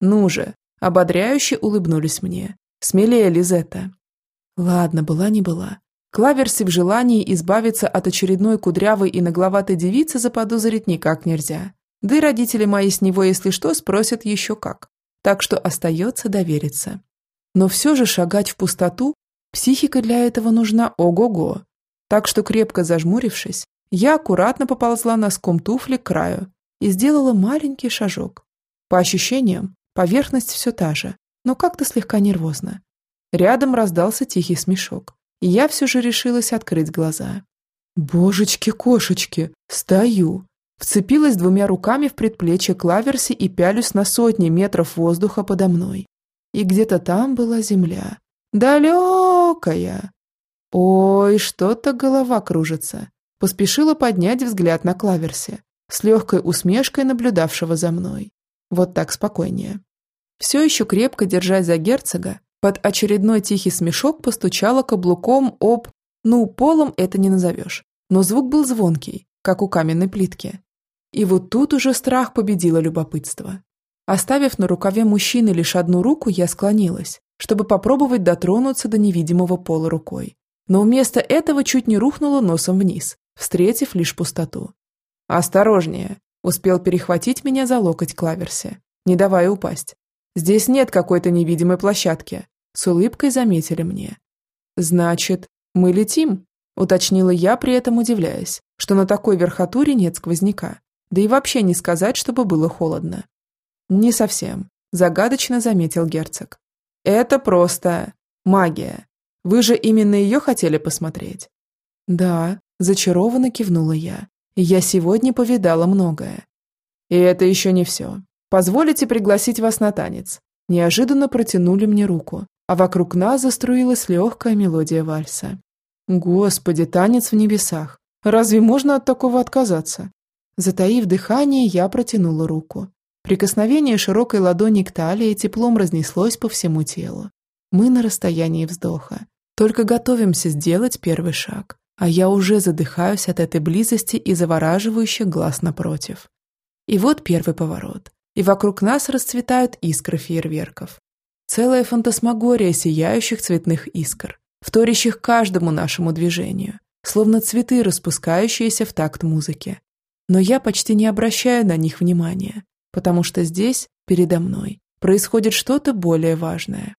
«Ну же!» – ободряюще улыбнулись мне. «Смелее, Лизетта!» Ладно, была не была. Клаверси в желании избавиться от очередной кудрявой и нагловатой девицы заподозрить никак нельзя. Да и родители мои с него, если что, спросят еще как. Так что остается довериться. Но все же шагать в пустоту, психика для этого нужна ого-го. Так что, крепко зажмурившись, я аккуратно поползла носком туфли к краю и сделала маленький шажок. По ощущениям, поверхность все та же, но как-то слегка нервозно. Рядом раздался тихий смешок и я все же решилась открыть глаза. «Божечки-кошечки! Стою!» Вцепилась двумя руками в предплечье Клаверси и пялюсь на сотни метров воздуха подо мной. И где-то там была земля. Далекая! Ой, что-то голова кружится. Поспешила поднять взгляд на Клаверси, с легкой усмешкой наблюдавшего за мной. Вот так спокойнее. Все еще крепко держась за герцога, под очередной тихий смешок постучала каблуком об... Ну, полом это не назовешь. Но звук был звонкий, как у каменной плитки. И вот тут уже страх победило любопытство. Оставив на рукаве мужчины лишь одну руку, я склонилась, чтобы попробовать дотронуться до невидимого пола рукой. Но вместо этого чуть не рухнула носом вниз, встретив лишь пустоту. «Осторожнее!» – успел перехватить меня за локоть Клаверси, не давая упасть. Здесь нет какой-то невидимой площадки. С улыбкой заметили мне. Значит, мы летим? Уточнила я, при этом удивляясь, что на такой верхотуре нет сквозняка. Да и вообще не сказать, чтобы было холодно. Не совсем, загадочно заметил герцог. Это просто магия. Вы же именно ее хотели посмотреть? Да, зачарованно кивнула я. Я сегодня повидала многое. И это еще не все. Позволите пригласить вас на танец?» Неожиданно протянули мне руку, а вокруг нас заструилась легкая мелодия вальса. Господи, танец в небесах! Разве можно от такого отказаться? Затаив дыхание, я протянула руку. Прикосновение широкой ладони к талии теплом разнеслось по всему телу. Мы на расстоянии вздоха. Только готовимся сделать первый шаг, а я уже задыхаюсь от этой близости и завораживающих глаз напротив. И вот первый поворот и вокруг нас расцветают искры фейерверков. Целая фантасмагория сияющих цветных искр, вторящих каждому нашему движению, словно цветы, распускающиеся в такт музыки. Но я почти не обращаю на них внимания, потому что здесь, передо мной, происходит что-то более важное.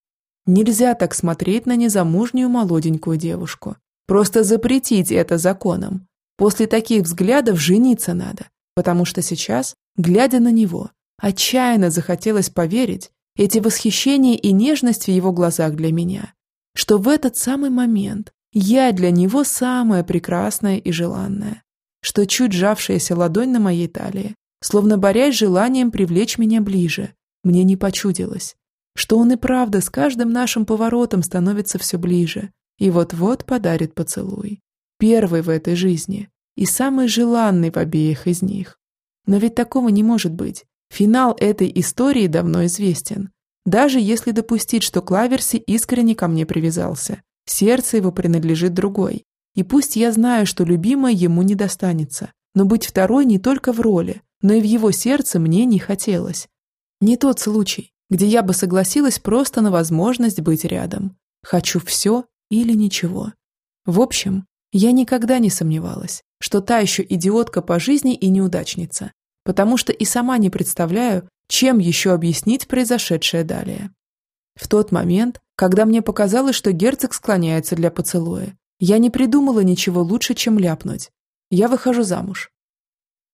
Нельзя так смотреть на незамужнюю молоденькую девушку. Просто запретить это законом. После таких взглядов жениться надо, потому что сейчас, глядя на него, Отчаянно захотелось поверить эти восхищения и нежность в его глазах для меня, что в этот самый момент я для него самая прекрасная и желанная, что чуть сжавшаяся ладонь на моей талии, словно борясь с желанием привлечь меня ближе, мне не почудилось, что он и правда с каждым нашим поворотом становится все ближе и вот-вот подарит поцелуй. Первый в этой жизни и самый желанный в обеих из них. Но ведь такого не может быть, Финал этой истории давно известен. Даже если допустить, что Клаверси искренне ко мне привязался, сердце его принадлежит другой. И пусть я знаю, что любимое ему не достанется, но быть второй не только в роли, но и в его сердце мне не хотелось. Не тот случай, где я бы согласилась просто на возможность быть рядом. Хочу все или ничего. В общем, я никогда не сомневалась, что та еще идиотка по жизни и неудачница, потому что и сама не представляю, чем еще объяснить произошедшее далее. В тот момент, когда мне показалось, что герцог склоняется для поцелуя, я не придумала ничего лучше, чем ляпнуть. Я выхожу замуж.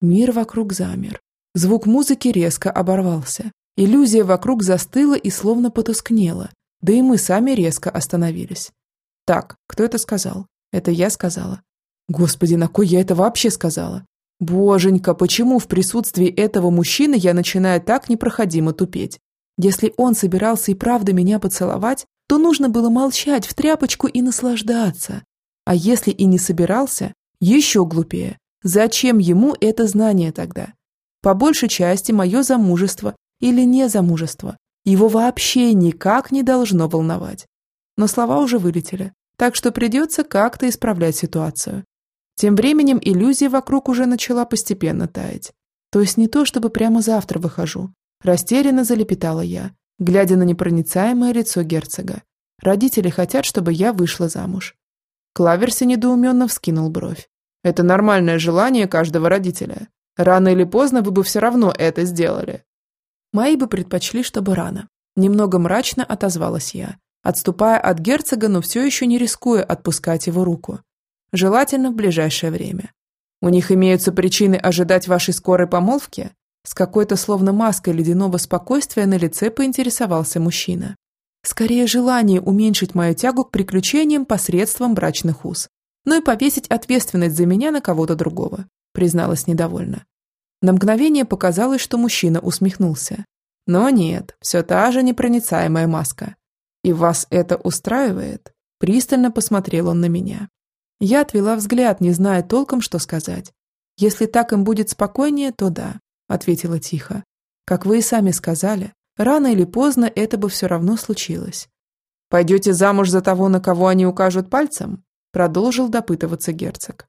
Мир вокруг замер. Звук музыки резко оборвался. Иллюзия вокруг застыла и словно потускнела, да и мы сами резко остановились. Так, кто это сказал? Это я сказала. Господи, на кой я это вообще сказала? Боженька, почему в присутствии этого мужчины я начинаю так непроходимо тупеть? Если он собирался и правда меня поцеловать, то нужно было молчать в тряпочку и наслаждаться. А если и не собирался, еще глупее. Зачем ему это знание тогда? По большей части мое замужество или не замужество его вообще никак не должно волновать. Но слова уже вылетели, так что придется как-то исправлять ситуацию. Тем временем иллюзия вокруг уже начала постепенно таять. То есть не то, чтобы прямо завтра выхожу. Растерянно залепетала я, глядя на непроницаемое лицо герцога. Родители хотят, чтобы я вышла замуж. Клаверси недоуменно вскинул бровь. Это нормальное желание каждого родителя. Рано или поздно вы бы все равно это сделали. Мои бы предпочли, чтобы рано. Немного мрачно отозвалась я, отступая от герцога, но все еще не рискуя отпускать его руку. Желательно в ближайшее время. У них имеются причины ожидать вашей скорой помолвки? С какой-то словно маской ледяного спокойствия на лице поинтересовался мужчина. Скорее желание уменьшить мою тягу к приключениям посредством брачных уз. Ну и повесить ответственность за меня на кого-то другого, призналась недовольно. На мгновение показалось, что мужчина усмехнулся. Но нет, все та же непроницаемая маска. И вас это устраивает? Пристально посмотрел он на меня. Я отвела взгляд, не зная толком, что сказать. Если так им будет спокойнее, то да, ответила тихо. Как вы и сами сказали, Рано или поздно это бы все равно случилось. «Пойдете замуж за того, на кого они укажут пальцем?» Продолжил допытываться герцог.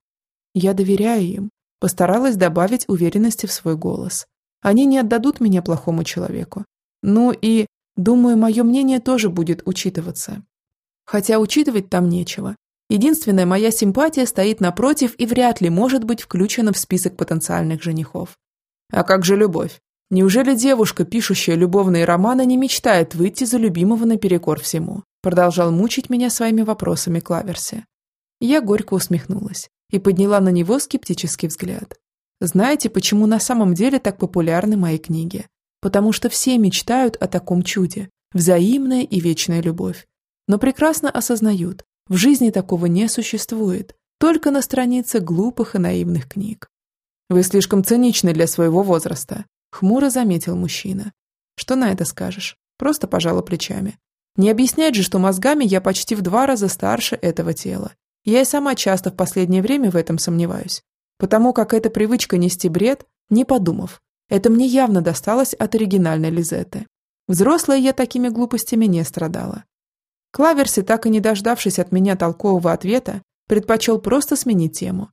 «Я доверяю им», постаралась добавить уверенности в свой голос. «Они не отдадут меня плохому человеку. Ну и, думаю, мое мнение тоже будет учитываться. Хотя учитывать там нечего. Единственная моя симпатия стоит напротив и вряд ли может быть включена в список потенциальных женихов. А как же любовь? Неужели девушка, пишущая любовные романы, не мечтает выйти за любимого наперекор всему? Продолжал мучить меня своими вопросами Клаверси. Я горько усмехнулась и подняла на него скептический взгляд. Знаете, почему на самом деле так популярны мои книги? Потому что все мечтают о таком чуде, взаимная и вечная любовь. Но прекрасно осознают, в жизни такого не существует, только на странице глупых и наивных книг. Вы слишком циничны для своего возраста, Хмуро заметил мужчина. Что на это скажешь? Просто пожала плечами. Не объяснять же, что мозгами я почти в два раза старше этого тела. Я и сама часто в последнее время в этом сомневаюсь. Потому как эта привычка нести бред, не подумав. Это мне явно досталось от оригинальной Лизетты. Взрослая я такими глупостями не страдала. Клаверси, так и не дождавшись от меня толкового ответа, предпочел просто сменить тему.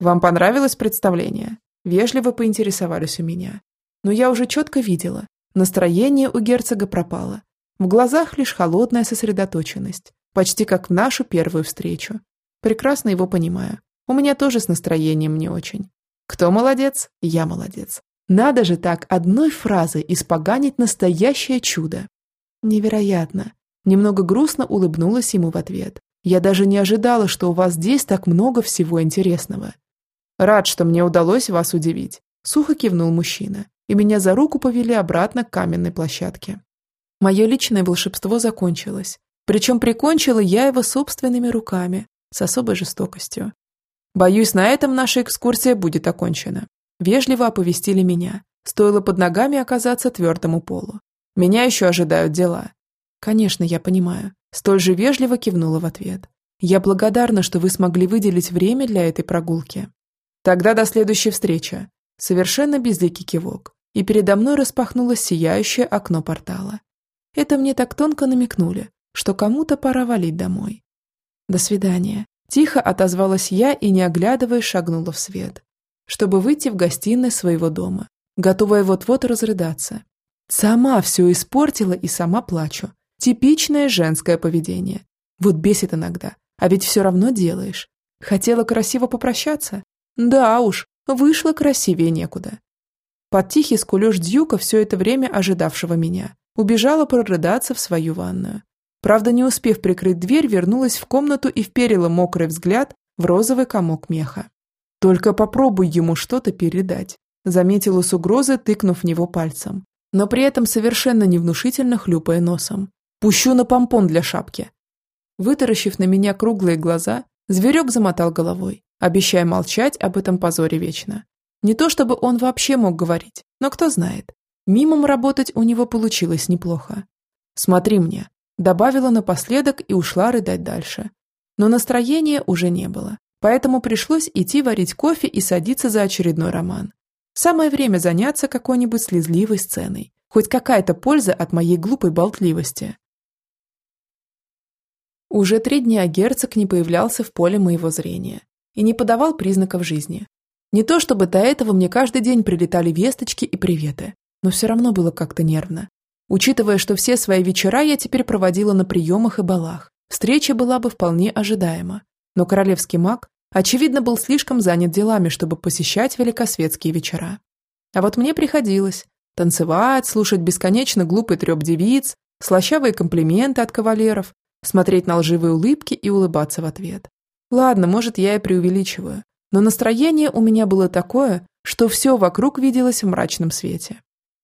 «Вам понравилось представление?» Вежливо поинтересовались у меня но я уже четко видела, настроение у герцога пропало. В глазах лишь холодная сосредоточенность, почти как в нашу первую встречу. Прекрасно его понимаю. У меня тоже с настроением не очень. Кто молодец? Я молодец. Надо же так одной фразой испоганить настоящее чудо. Невероятно. Немного грустно улыбнулась ему в ответ. Я даже не ожидала, что у вас здесь так много всего интересного. Рад, что мне удалось вас удивить. Сухо кивнул мужчина и меня за руку повели обратно к каменной площадке. Мое личное волшебство закончилось, причем прикончила я его собственными руками, с особой жестокостью. Боюсь, на этом наша экскурсия будет окончена. Вежливо оповестили меня. Стоило под ногами оказаться твердому полу. Меня еще ожидают дела. Конечно, я понимаю. Столь же вежливо кивнула в ответ. Я благодарна, что вы смогли выделить время для этой прогулки. Тогда до следующей встречи. Совершенно безликий кивок и передо мной распахнулось сияющее окно портала. Это мне так тонко намекнули, что кому-то пора валить домой. До свидания. Тихо отозвалась я и, не оглядываясь, шагнула в свет, чтобы выйти в гостиной своего дома, готовая вот-вот разрыдаться. Сама все испортила и сама плачу. Типичное женское поведение. Вот бесит иногда, а ведь все равно делаешь. Хотела красиво попрощаться? Да уж, вышло красивее некуда. Под тихий скулеж Дьюка, все это время ожидавшего меня, убежала прорыдаться в свою ванную. Правда, не успев прикрыть дверь, вернулась в комнату и вперила мокрый взгляд в розовый комок меха. Только попробуй ему что-то передать. заметила с угрозы, тыкнув в него пальцем, но при этом совершенно невнушительно хлюпая носом. «Пущу на помпон для шапки!» Вытаращив на меня круглые глаза, зверек замотал головой, обещая молчать об этом позоре вечно. Не то чтобы он вообще мог говорить, но кто знает. Мимом работать у него получилось неплохо. «Смотри мне», добавила напоследок и ушла рыдать дальше. Но настроения уже не было, поэтому пришлось идти варить кофе и садиться за очередной роман. Самое время заняться какой-нибудь слезливой сценой. Хоть какая-то польза от моей глупой болтливости. Уже три дня герцог не появлялся в поле моего зрения и не подавал признаков жизни. Не то чтобы до этого мне каждый день прилетали весточки и приветы, но все равно было как-то нервно. Учитывая, что все свои вечера я теперь проводила на приемах и балах, встреча была бы вполне ожидаема. Но королевский маг, очевидно, был слишком занят делами, чтобы посещать великосветские вечера. А вот мне приходилось танцевать, слушать бесконечно глупый треп девиц, слащавые комплименты от кавалеров, смотреть на лживые улыбки и улыбаться в ответ. Ладно, может, я и преувеличиваю, но настроение у меня было такое, что все вокруг виделось в мрачном свете.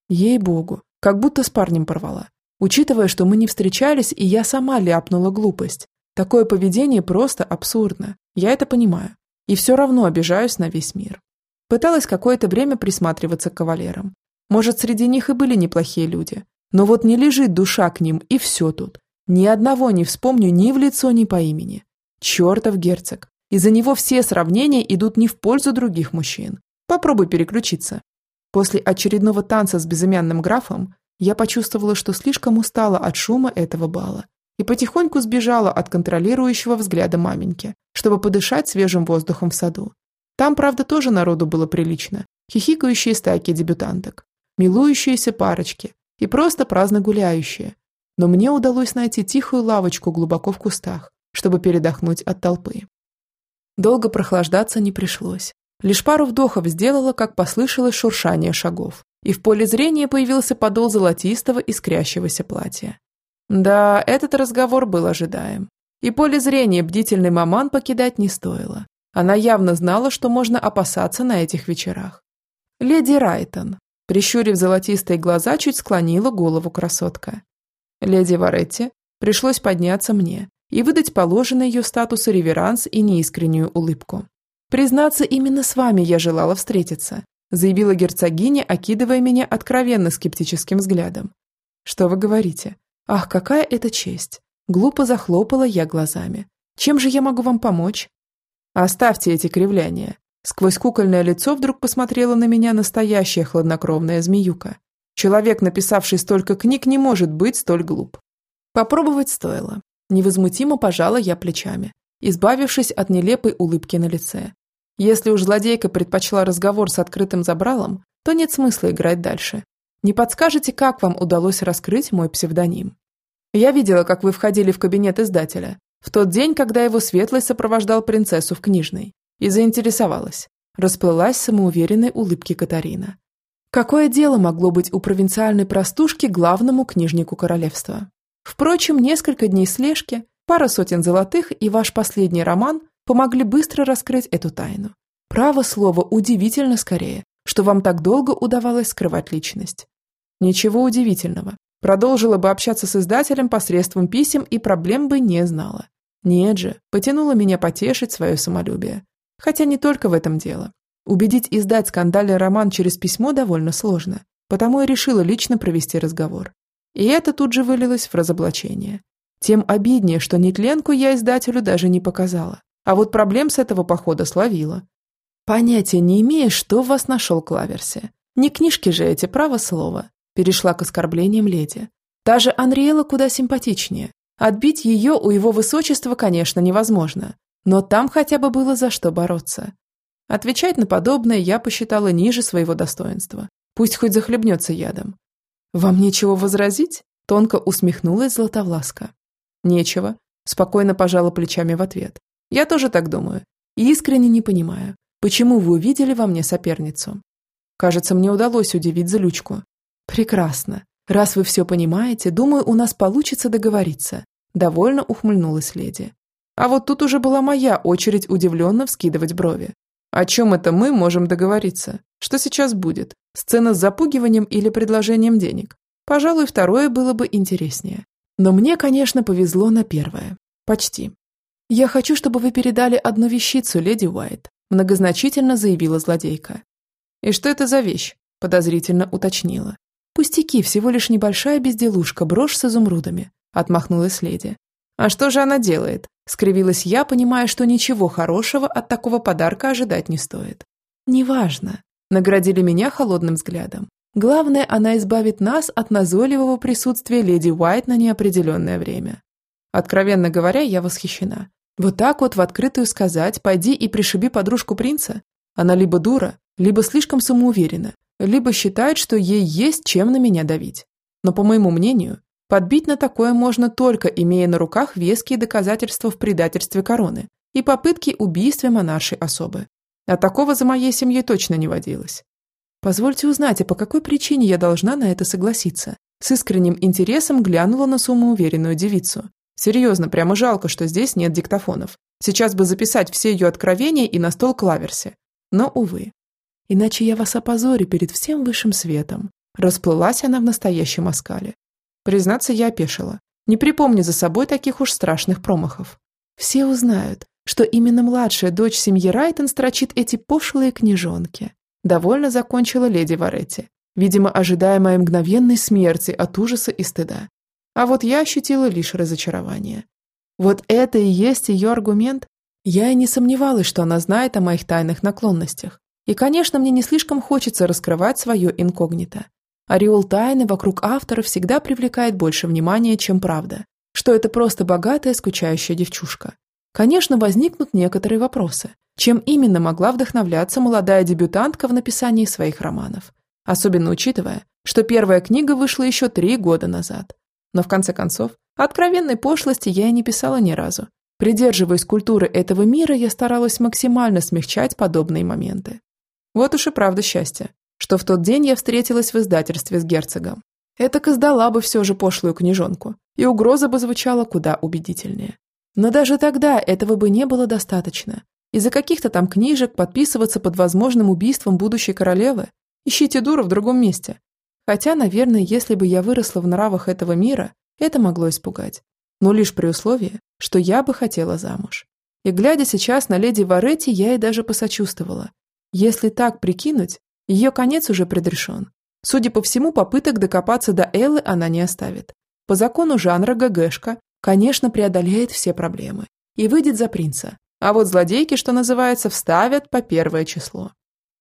Ей-богу, как будто с парнем порвала. Учитывая, что мы не встречались, и я сама ляпнула глупость. Такое поведение просто абсурдно. Я это понимаю. И все равно обижаюсь на весь мир. Пыталась какое-то время присматриваться к кавалерам. Может, среди них и были неплохие люди. Но вот не лежит душа к ним, и все тут. Ни одного не вспомню ни в лицо, ни по имени. Чертов герцог. Из-за него все сравнения идут не в пользу других мужчин. Попробуй переключиться. После очередного танца с безымянным графом я почувствовала, что слишком устала от шума этого бала и потихоньку сбежала от контролирующего взгляда маменьки, чтобы подышать свежим воздухом в саду. Там, правда, тоже народу было прилично. Хихикающие стайки дебютанток, милующиеся парочки и просто праздно гуляющие, но мне удалось найти тихую лавочку глубоко в кустах, чтобы передохнуть от толпы. Долго прохлаждаться не пришлось. Лишь пару вдохов сделала, как послышалось шуршание шагов, и в поле зрения появился подол золотистого искрящегося платья. Да, этот разговор был ожидаем. И поле зрения бдительный маман покидать не стоило. Она явно знала, что можно опасаться на этих вечерах. Леди Райтон, прищурив золотистые глаза, чуть склонила голову красотка. Леди Варетти пришлось подняться мне и выдать положенный ее статусу реверанс и неискреннюю улыбку. «Признаться, именно с вами я желала встретиться», заявила герцогиня, окидывая меня откровенно скептическим взглядом. «Что вы говорите? Ах, какая это честь!» Глупо захлопала я глазами. «Чем же я могу вам помочь?» «Оставьте эти кривляния». Сквозь кукольное лицо вдруг посмотрела на меня настоящая хладнокровная змеюка. Человек, написавший столько книг, не может быть столь глуп. Попробовать стоило. Невозмутимо пожала я плечами, избавившись от нелепой улыбки на лице. Если уж злодейка предпочла разговор с открытым забралом, то нет смысла играть дальше. Не подскажете, как вам удалось раскрыть мой псевдоним? Я видела, как вы входили в кабинет издателя, в тот день, когда его светлость сопровождал принцессу в книжной, и заинтересовалась. Расплылась самоуверенной улыбки Катарина. Какое дело могло быть у провинциальной простушки главному книжнику королевства? Впрочем, несколько дней слежки, пара сотен золотых и ваш последний роман помогли быстро раскрыть эту тайну. Право слово, удивительно скорее, что вам так долго удавалось скрывать личность. Ничего удивительного. Продолжила бы общаться с издателем посредством писем и проблем бы не знала. Нет же, потянула меня потешить свое самолюбие. Хотя не только в этом дело. Убедить издать скандальный роман через письмо довольно сложно, потому и решила лично провести разговор. И это тут же вылилось в разоблачение. Тем обиднее, что нетленку я издателю даже не показала, а вот проблем с этого похода словила. Понятия не имея, что в вас нашел Клаверси. Не книжки же эти, право слово. Перешла к оскорблениям леди. Даже Анриэла куда симпатичнее. Отбить ее у его высочества, конечно, невозможно. Но там хотя бы было за что бороться. Отвечать на подобное я посчитала ниже своего достоинства. Пусть хоть захлебнется ядом. «Вам нечего возразить?» – тонко усмехнулась Златовласка. «Нечего», – спокойно пожала плечами в ответ. «Я тоже так думаю. И искренне не понимаю, почему вы увидели во мне соперницу. Кажется, мне удалось удивить Злючку. Прекрасно. Раз вы все понимаете, думаю, у нас получится договориться», – довольно ухмыльнулась леди. А вот тут уже была моя очередь удивленно вскидывать брови. О чем это мы можем договориться? Что сейчас будет? Сцена с запугиванием или предложением денег? Пожалуй, второе было бы интереснее. Но мне, конечно, повезло на первое. Почти. «Я хочу, чтобы вы передали одну вещицу, леди Уайт», многозначительно заявила злодейка. «И что это за вещь?» подозрительно уточнила. «Пустяки, всего лишь небольшая безделушка, брошь с изумрудами», отмахнулась леди. «А что же она делает?» Скривилась я, понимая, что ничего хорошего от такого подарка ожидать не стоит. «Неважно», наградили меня холодным взглядом. Главное, она избавит нас от назойливого присутствия леди Уайт на неопределенное время. Откровенно говоря, я восхищена. Вот так вот в открытую сказать «пойди и пришиби подружку принца»? Она либо дура, либо слишком самоуверена, либо считает, что ей есть чем на меня давить. Но, по моему мнению, подбить на такое можно только имея на руках веские доказательства в предательстве короны и попытки убийства монаршей особы. А такого за моей семьей точно не водилось. Позвольте узнать, а по какой причине я должна на это согласиться? С искренним интересом глянула на самоуверенную девицу. Серьезно, прямо жалко, что здесь нет диктофонов. Сейчас бы записать все ее откровения и на стол клаверсе. Но, увы. Иначе я вас опозорю перед всем высшим светом. Расплылась она в настоящем оскале. Признаться, я опешила. Не припомню за собой таких уж страшных промахов. Все узнают, что именно младшая дочь семьи Райтон строчит эти пошлые книжонки. Довольно закончила леди Варетти, видимо, ожидая моей мгновенной смерти от ужаса и стыда. А вот я ощутила лишь разочарование. Вот это и есть ее аргумент. Я и не сомневалась, что она знает о моих тайных наклонностях. И, конечно, мне не слишком хочется раскрывать свое инкогнито. Ореол тайны вокруг автора всегда привлекает больше внимания, чем правда, что это просто богатая, скучающая девчушка. Конечно, возникнут некоторые вопросы. Чем именно могла вдохновляться молодая дебютантка в написании своих романов? Особенно учитывая, что первая книга вышла еще три года назад. Но в конце концов, откровенной пошлости я и не писала ни разу. Придерживаясь культуры этого мира, я старалась максимально смягчать подобные моменты. Вот уж и правда счастье, что в тот день я встретилась в издательстве с герцогом. Этак издала бы все же пошлую книжонку, и угроза бы звучала куда убедительнее. Но даже тогда этого бы не было достаточно, из-за каких-то там книжек подписываться под возможным убийством будущей королевы? Ищите дуру в другом месте. Хотя, наверное, если бы я выросла в нравах этого мира, это могло испугать. Но лишь при условии, что я бы хотела замуж. И глядя сейчас на леди Варетти, я и даже посочувствовала. Если так прикинуть, ее конец уже предрешен. Судя по всему, попыток докопаться до Эллы она не оставит. По закону жанра ГГшка, конечно, преодолеет все проблемы и выйдет за принца, а вот злодейки, что называется, вставят по первое число.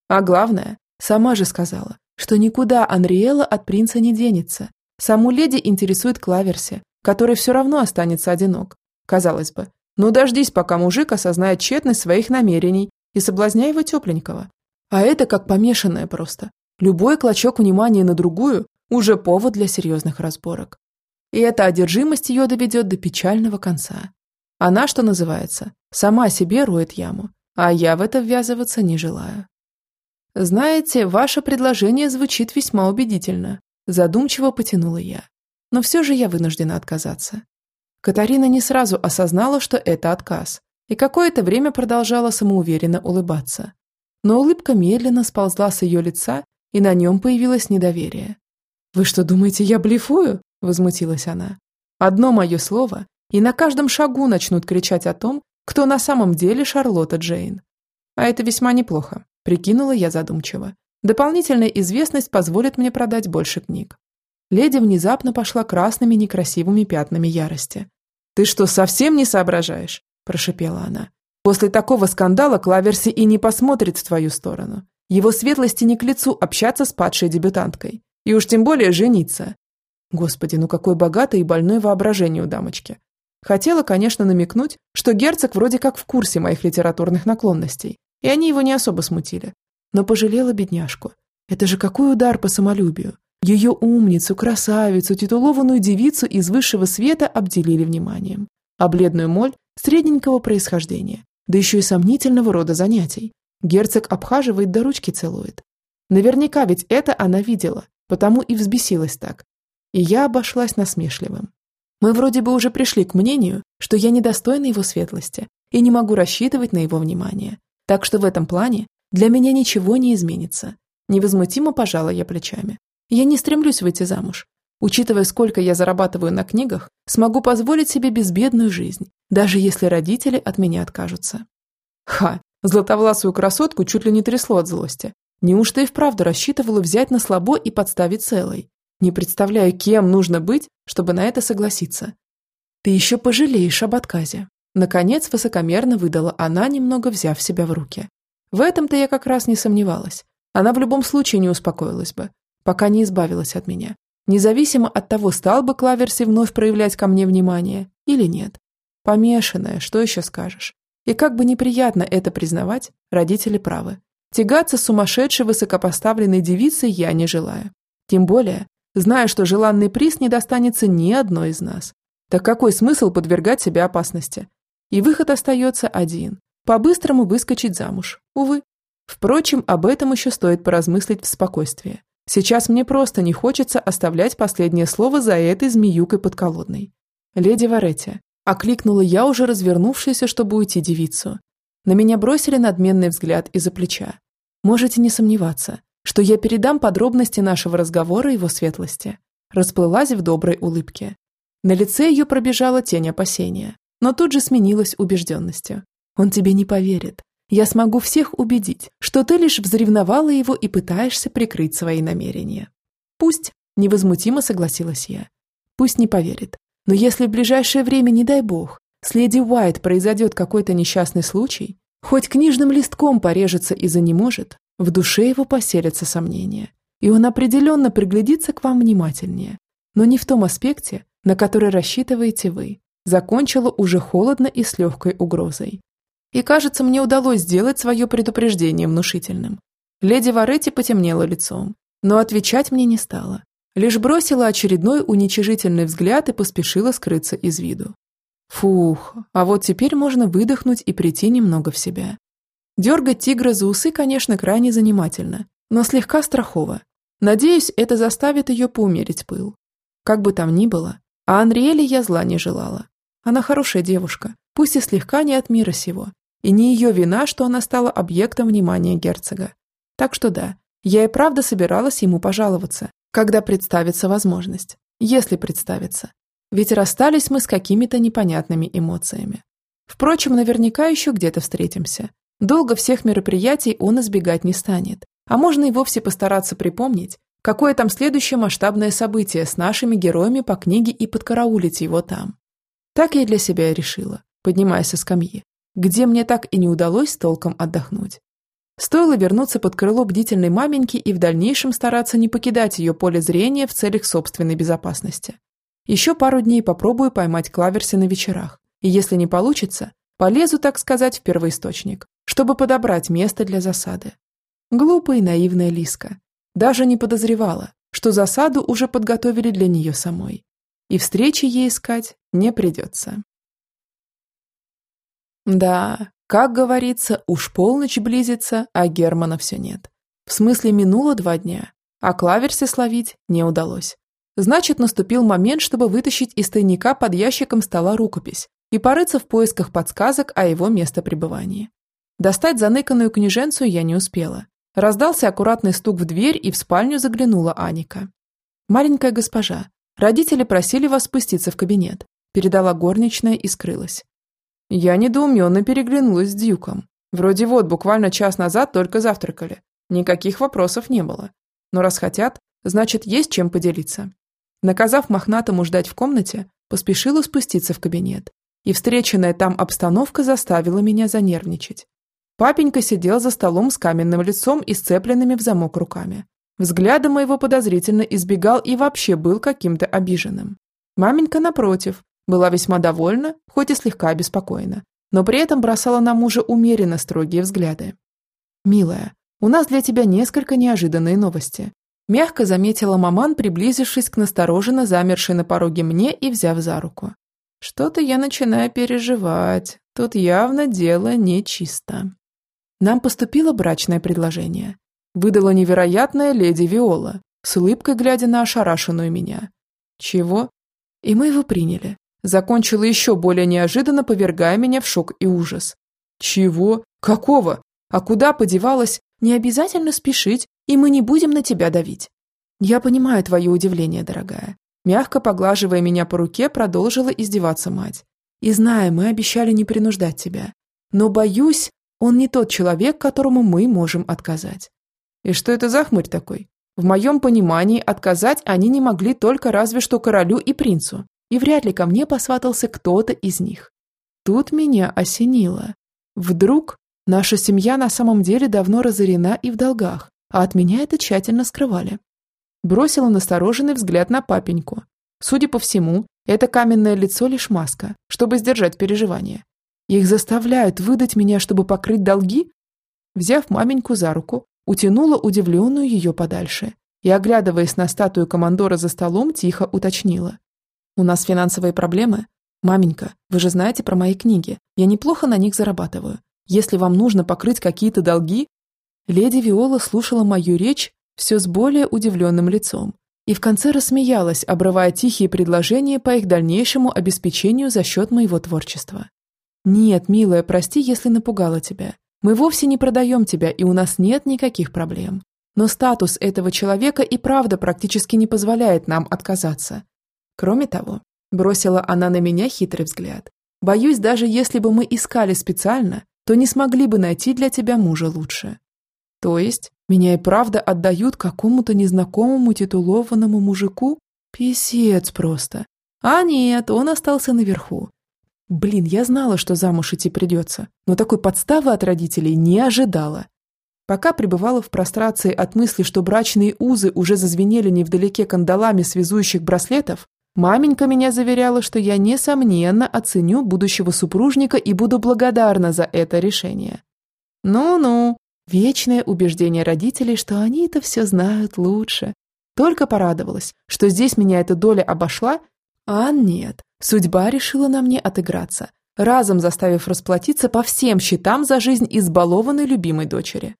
А главное, сама же сказала, что никуда Анриэла от принца не денется. Саму леди интересует Клаверси, который все равно останется одинок. Казалось бы, ну дождись, пока мужик осознает тщетность своих намерений и соблазняй его тепленького. А это как помешанное просто. Любой клочок внимания на другую уже повод для серьезных разборок. И эта одержимость ее доведет до печального конца. Она, что называется, сама себе роет яму, а я в это ввязываться не желаю. Знаете, ваше предложение звучит весьма убедительно, задумчиво потянула я. Но все же я вынуждена отказаться. Катарина не сразу осознала, что это отказ, и какое-то время продолжала самоуверенно улыбаться. Но улыбка медленно сползла с ее лица, и на нем появилось недоверие. «Вы что, думаете, я блефую?» – возмутилась она. «Одно мое слово, и на каждом шагу начнут кричать о том, кто на самом деле Шарлотта Джейн. А это весьма неплохо, прикинула я задумчиво. Дополнительная известность позволит мне продать больше книг. Леди внезапно пошла красными некрасивыми пятнами ярости. «Ты что, совсем не соображаешь?» – прошипела она. «После такого скандала Клаверси и не посмотрит в твою сторону. Его светлости не к лицу общаться с падшей дебютанткой. И уж тем более жениться. Господи, ну какое богатое и больное воображение у дамочки. Хотела, конечно, намекнуть, что герцог вроде как в курсе моих литературных наклонностей, и они его не особо смутили. Но пожалела бедняжку. Это же какой удар по самолюбию. Ее умницу, красавицу, титулованную девицу из высшего света обделили вниманием. А бледную моль средненького происхождения, да еще и сомнительного рода занятий. Герцог обхаживает до ручки целует. Наверняка ведь это она видела, потому и взбесилась так. И я обошлась насмешливым. Мы вроде бы уже пришли к мнению, что я недостойна его светлости и не могу рассчитывать на его внимание. Так что в этом плане для меня ничего не изменится. Невозмутимо пожала я плечами. Я не стремлюсь выйти замуж. Учитывая, сколько я зарабатываю на книгах, смогу позволить себе безбедную жизнь, даже если родители от меня откажутся. Ха, златовласую красотку чуть ли не трясло от злости. Неужто и вправду рассчитывала взять на слабо и подставить целой? Не представляю, кем нужно быть, чтобы на это согласиться. Ты еще пожалеешь об отказе. Наконец высокомерно выдала она, немного взяв себя в руки. В этом-то я как раз не сомневалась. Она в любом случае не успокоилась бы, пока не избавилась от меня. Независимо от того, стал бы Клаверси вновь проявлять ко мне внимание или нет. Помешанная, что еще скажешь? И как бы неприятно это признавать, родители правы. Тягаться с сумасшедшей высокопоставленной девицей я не желаю. Тем более, зная, что желанный приз не достанется ни одной из нас. Так какой смысл подвергать себя опасности? И выход остается один – по-быстрому выскочить замуж. Увы. Впрочем, об этом еще стоит поразмыслить в спокойствии. Сейчас мне просто не хочется оставлять последнее слово за этой змеюкой подколодной. «Леди Варетти», – окликнула я уже развернувшуюся, чтобы уйти девицу. На меня бросили надменный взгляд из-за плеча. Можете не сомневаться, что я передам подробности нашего разговора его светлости. Расплылась в доброй улыбке. На лице ее пробежала тень опасения, но тут же сменилась убежденностью. Он тебе не поверит. Я смогу всех убедить, что ты лишь взревновала его и пытаешься прикрыть свои намерения. Пусть, невозмутимо согласилась я. Пусть не поверит. Но если в ближайшее время, не дай бог, с леди Уайт произойдет какой-то несчастный случай, хоть книжным листком порежется и за не может, в душе его поселятся сомнения. И он определенно приглядится к вам внимательнее. Но не в том аспекте, на который рассчитываете вы. Закончила уже холодно и с легкой угрозой. И кажется, мне удалось сделать свое предупреждение внушительным. Леди Варетти потемнела лицом, но отвечать мне не стала. Лишь бросила очередной уничижительный взгляд и поспешила скрыться из виду. Фух, а вот теперь можно выдохнуть и прийти немного в себя. Дергать тигра за усы, конечно, крайне занимательно, но слегка страхово. Надеюсь, это заставит ее поумерить пыл. Как бы там ни было, а Анриэле я зла не желала. Она хорошая девушка, пусть и слегка не от мира сего. И не ее вина, что она стала объектом внимания герцога. Так что да, я и правда собиралась ему пожаловаться, когда представится возможность. Если представится. Ведь расстались мы с какими-то непонятными эмоциями. Впрочем, наверняка еще где-то встретимся. Долго всех мероприятий он избегать не станет. А можно и вовсе постараться припомнить, какое там следующее масштабное событие с нашими героями по книге и подкараулить его там. Так я для себя и решила, поднимаясь со скамьи, где мне так и не удалось толком отдохнуть. Стоило вернуться под крыло бдительной маменьки и в дальнейшем стараться не покидать ее поле зрения в целях собственной безопасности. Еще пару дней попробую поймать клаверси на вечерах. И если не получится, полезу, так сказать, в первоисточник, чтобы подобрать место для засады. Глупая и наивная Лиска. Даже не подозревала, что засаду уже подготовили для нее самой. И встречи ей искать не придется. Да, как говорится, уж полночь близится, а Германа все нет. В смысле, минуло два дня, а клаверси словить не удалось. Значит, наступил момент, чтобы вытащить из тайника под ящиком стола рукопись и порыться в поисках подсказок о его местопребывании. Достать заныканную княженцу я не успела. Раздался аккуратный стук в дверь, и в спальню заглянула Аника. «Маленькая госпожа, родители просили вас спуститься в кабинет», передала горничная и скрылась. Я недоуменно переглянулась с Дьюком. Вроде вот, буквально час назад только завтракали. Никаких вопросов не было. Но раз хотят, значит, есть чем поделиться. Наказав мохнатому ждать в комнате, поспешила спуститься в кабинет. И встреченная там обстановка заставила меня занервничать. Папенька сидел за столом с каменным лицом и сцепленными в замок руками. Взгляда моего подозрительно избегал и вообще был каким-то обиженным. Маменька, напротив, была весьма довольна, хоть и слегка обеспокоена, но при этом бросала на мужа умеренно строгие взгляды. «Милая, у нас для тебя несколько неожиданные новости. Мягко заметила маман, приблизившись к настороженно замершей на пороге мне и взяв за руку. Что-то я начинаю переживать. Тут явно дело нечисто. Нам поступило брачное предложение. Выдала невероятная леди Виола, с улыбкой глядя на ошарашенную меня. Чего? И мы его приняли. Закончила еще более неожиданно, повергая меня в шок и ужас. Чего? Какого? А куда подевалась, не обязательно спешить, и мы не будем на тебя давить. Я понимаю твое удивление, дорогая. Мягко поглаживая меня по руке, продолжила издеваться мать. И зная, мы обещали не принуждать тебя. Но, боюсь, он не тот человек, которому мы можем отказать. И что это за хмырь такой? В моем понимании, отказать они не могли только разве что королю и принцу, и вряд ли ко мне посватался кто-то из них. Тут меня осенило. Вдруг наша семья на самом деле давно разорена и в долгах, а от меня это тщательно скрывали. Бросила настороженный взгляд на папеньку. Судя по всему, это каменное лицо лишь маска, чтобы сдержать переживания. Их заставляют выдать меня, чтобы покрыть долги? Взяв маменьку за руку, утянула удивленную ее подальше и, оглядываясь на статую командора за столом, тихо уточнила. «У нас финансовые проблемы? Маменька, вы же знаете про мои книги. Я неплохо на них зарабатываю. Если вам нужно покрыть какие-то долги...» Леди Виола слушала мою речь все с более удивленным лицом и в конце рассмеялась, обрывая тихие предложения по их дальнейшему обеспечению за счет моего творчества. «Нет, милая, прости, если напугала тебя. Мы вовсе не продаем тебя, и у нас нет никаких проблем. Но статус этого человека и правда практически не позволяет нам отказаться. Кроме того, бросила она на меня хитрый взгляд. Боюсь, даже если бы мы искали специально, то не смогли бы найти для тебя мужа лучше. То есть, меня и правда отдают какому-то незнакомому титулованному мужику? Писец просто. А нет, он остался наверху, Блин, я знала, что замуж идти придется, но такой подставы от родителей не ожидала. Пока пребывала в прострации от мысли, что брачные узы уже зазвенели невдалеке кандалами связующих браслетов, маменька меня заверяла, что я несомненно оценю будущего супружника и буду благодарна за это решение. Ну-ну, вечное убеждение родителей, что они это все знают лучше. Только порадовалась, что здесь меня эта доля обошла, а нет, Судьба решила на мне отыграться, разом заставив расплатиться по всем счетам за жизнь избалованной любимой дочери.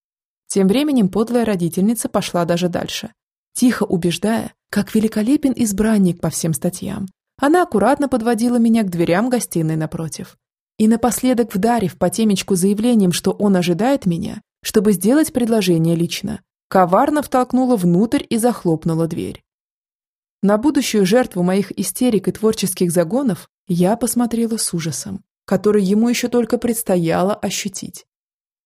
Тем временем подлая родительница пошла даже дальше, тихо убеждая, как великолепен избранник по всем статьям. Она аккуратно подводила меня к дверям гостиной напротив. И напоследок, вдарив по темечку заявлением, что он ожидает меня, чтобы сделать предложение лично, коварно втолкнула внутрь и захлопнула дверь. На будущую жертву моих истерик и творческих загонов я посмотрела с ужасом, который ему еще только предстояло ощутить.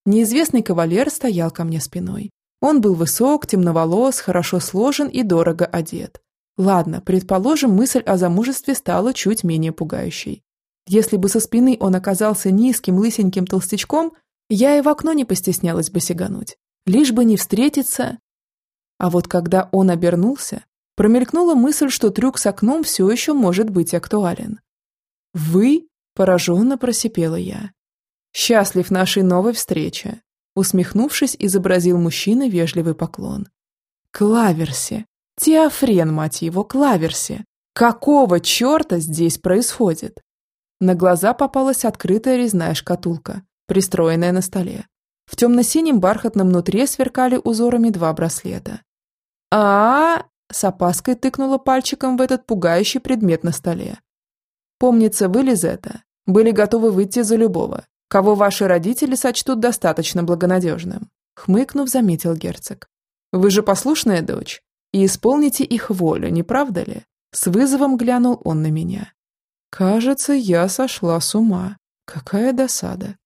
Неизвестный кавалер стоял ко мне спиной. Он был высок, темноволос, хорошо сложен и дорого одет. Ладно, предположим, мысль о замужестве стала чуть менее пугающей. Если бы со спины он оказался низким, лысеньким толстячком, я и в окно не постеснялась бы сигануть. Лишь бы не встретиться. А вот когда он обернулся, Промелькнула мысль, что трюк с окном все еще может быть актуален. «Вы?» – пораженно просипела я. «Счастлив нашей новой встрече!» Усмехнувшись, изобразил мужчина вежливый поклон. «Клаверси! Теофрен, мать его, Клаверси! Какого черта здесь происходит?» На глаза попалась открытая резная шкатулка, пристроенная на столе. В темно-синем бархатном нутре сверкали узорами два браслета. а, с опаской тыкнула пальчиком в этот пугающий предмет на столе. «Помнится, вы, Лизетта, были готовы выйти за любого, кого ваши родители сочтут достаточно благонадежным», хмыкнув, заметил герцог. «Вы же послушная дочь, и исполните их волю, не правда ли?» С вызовом глянул он на меня. «Кажется, я сошла с ума. Какая досада.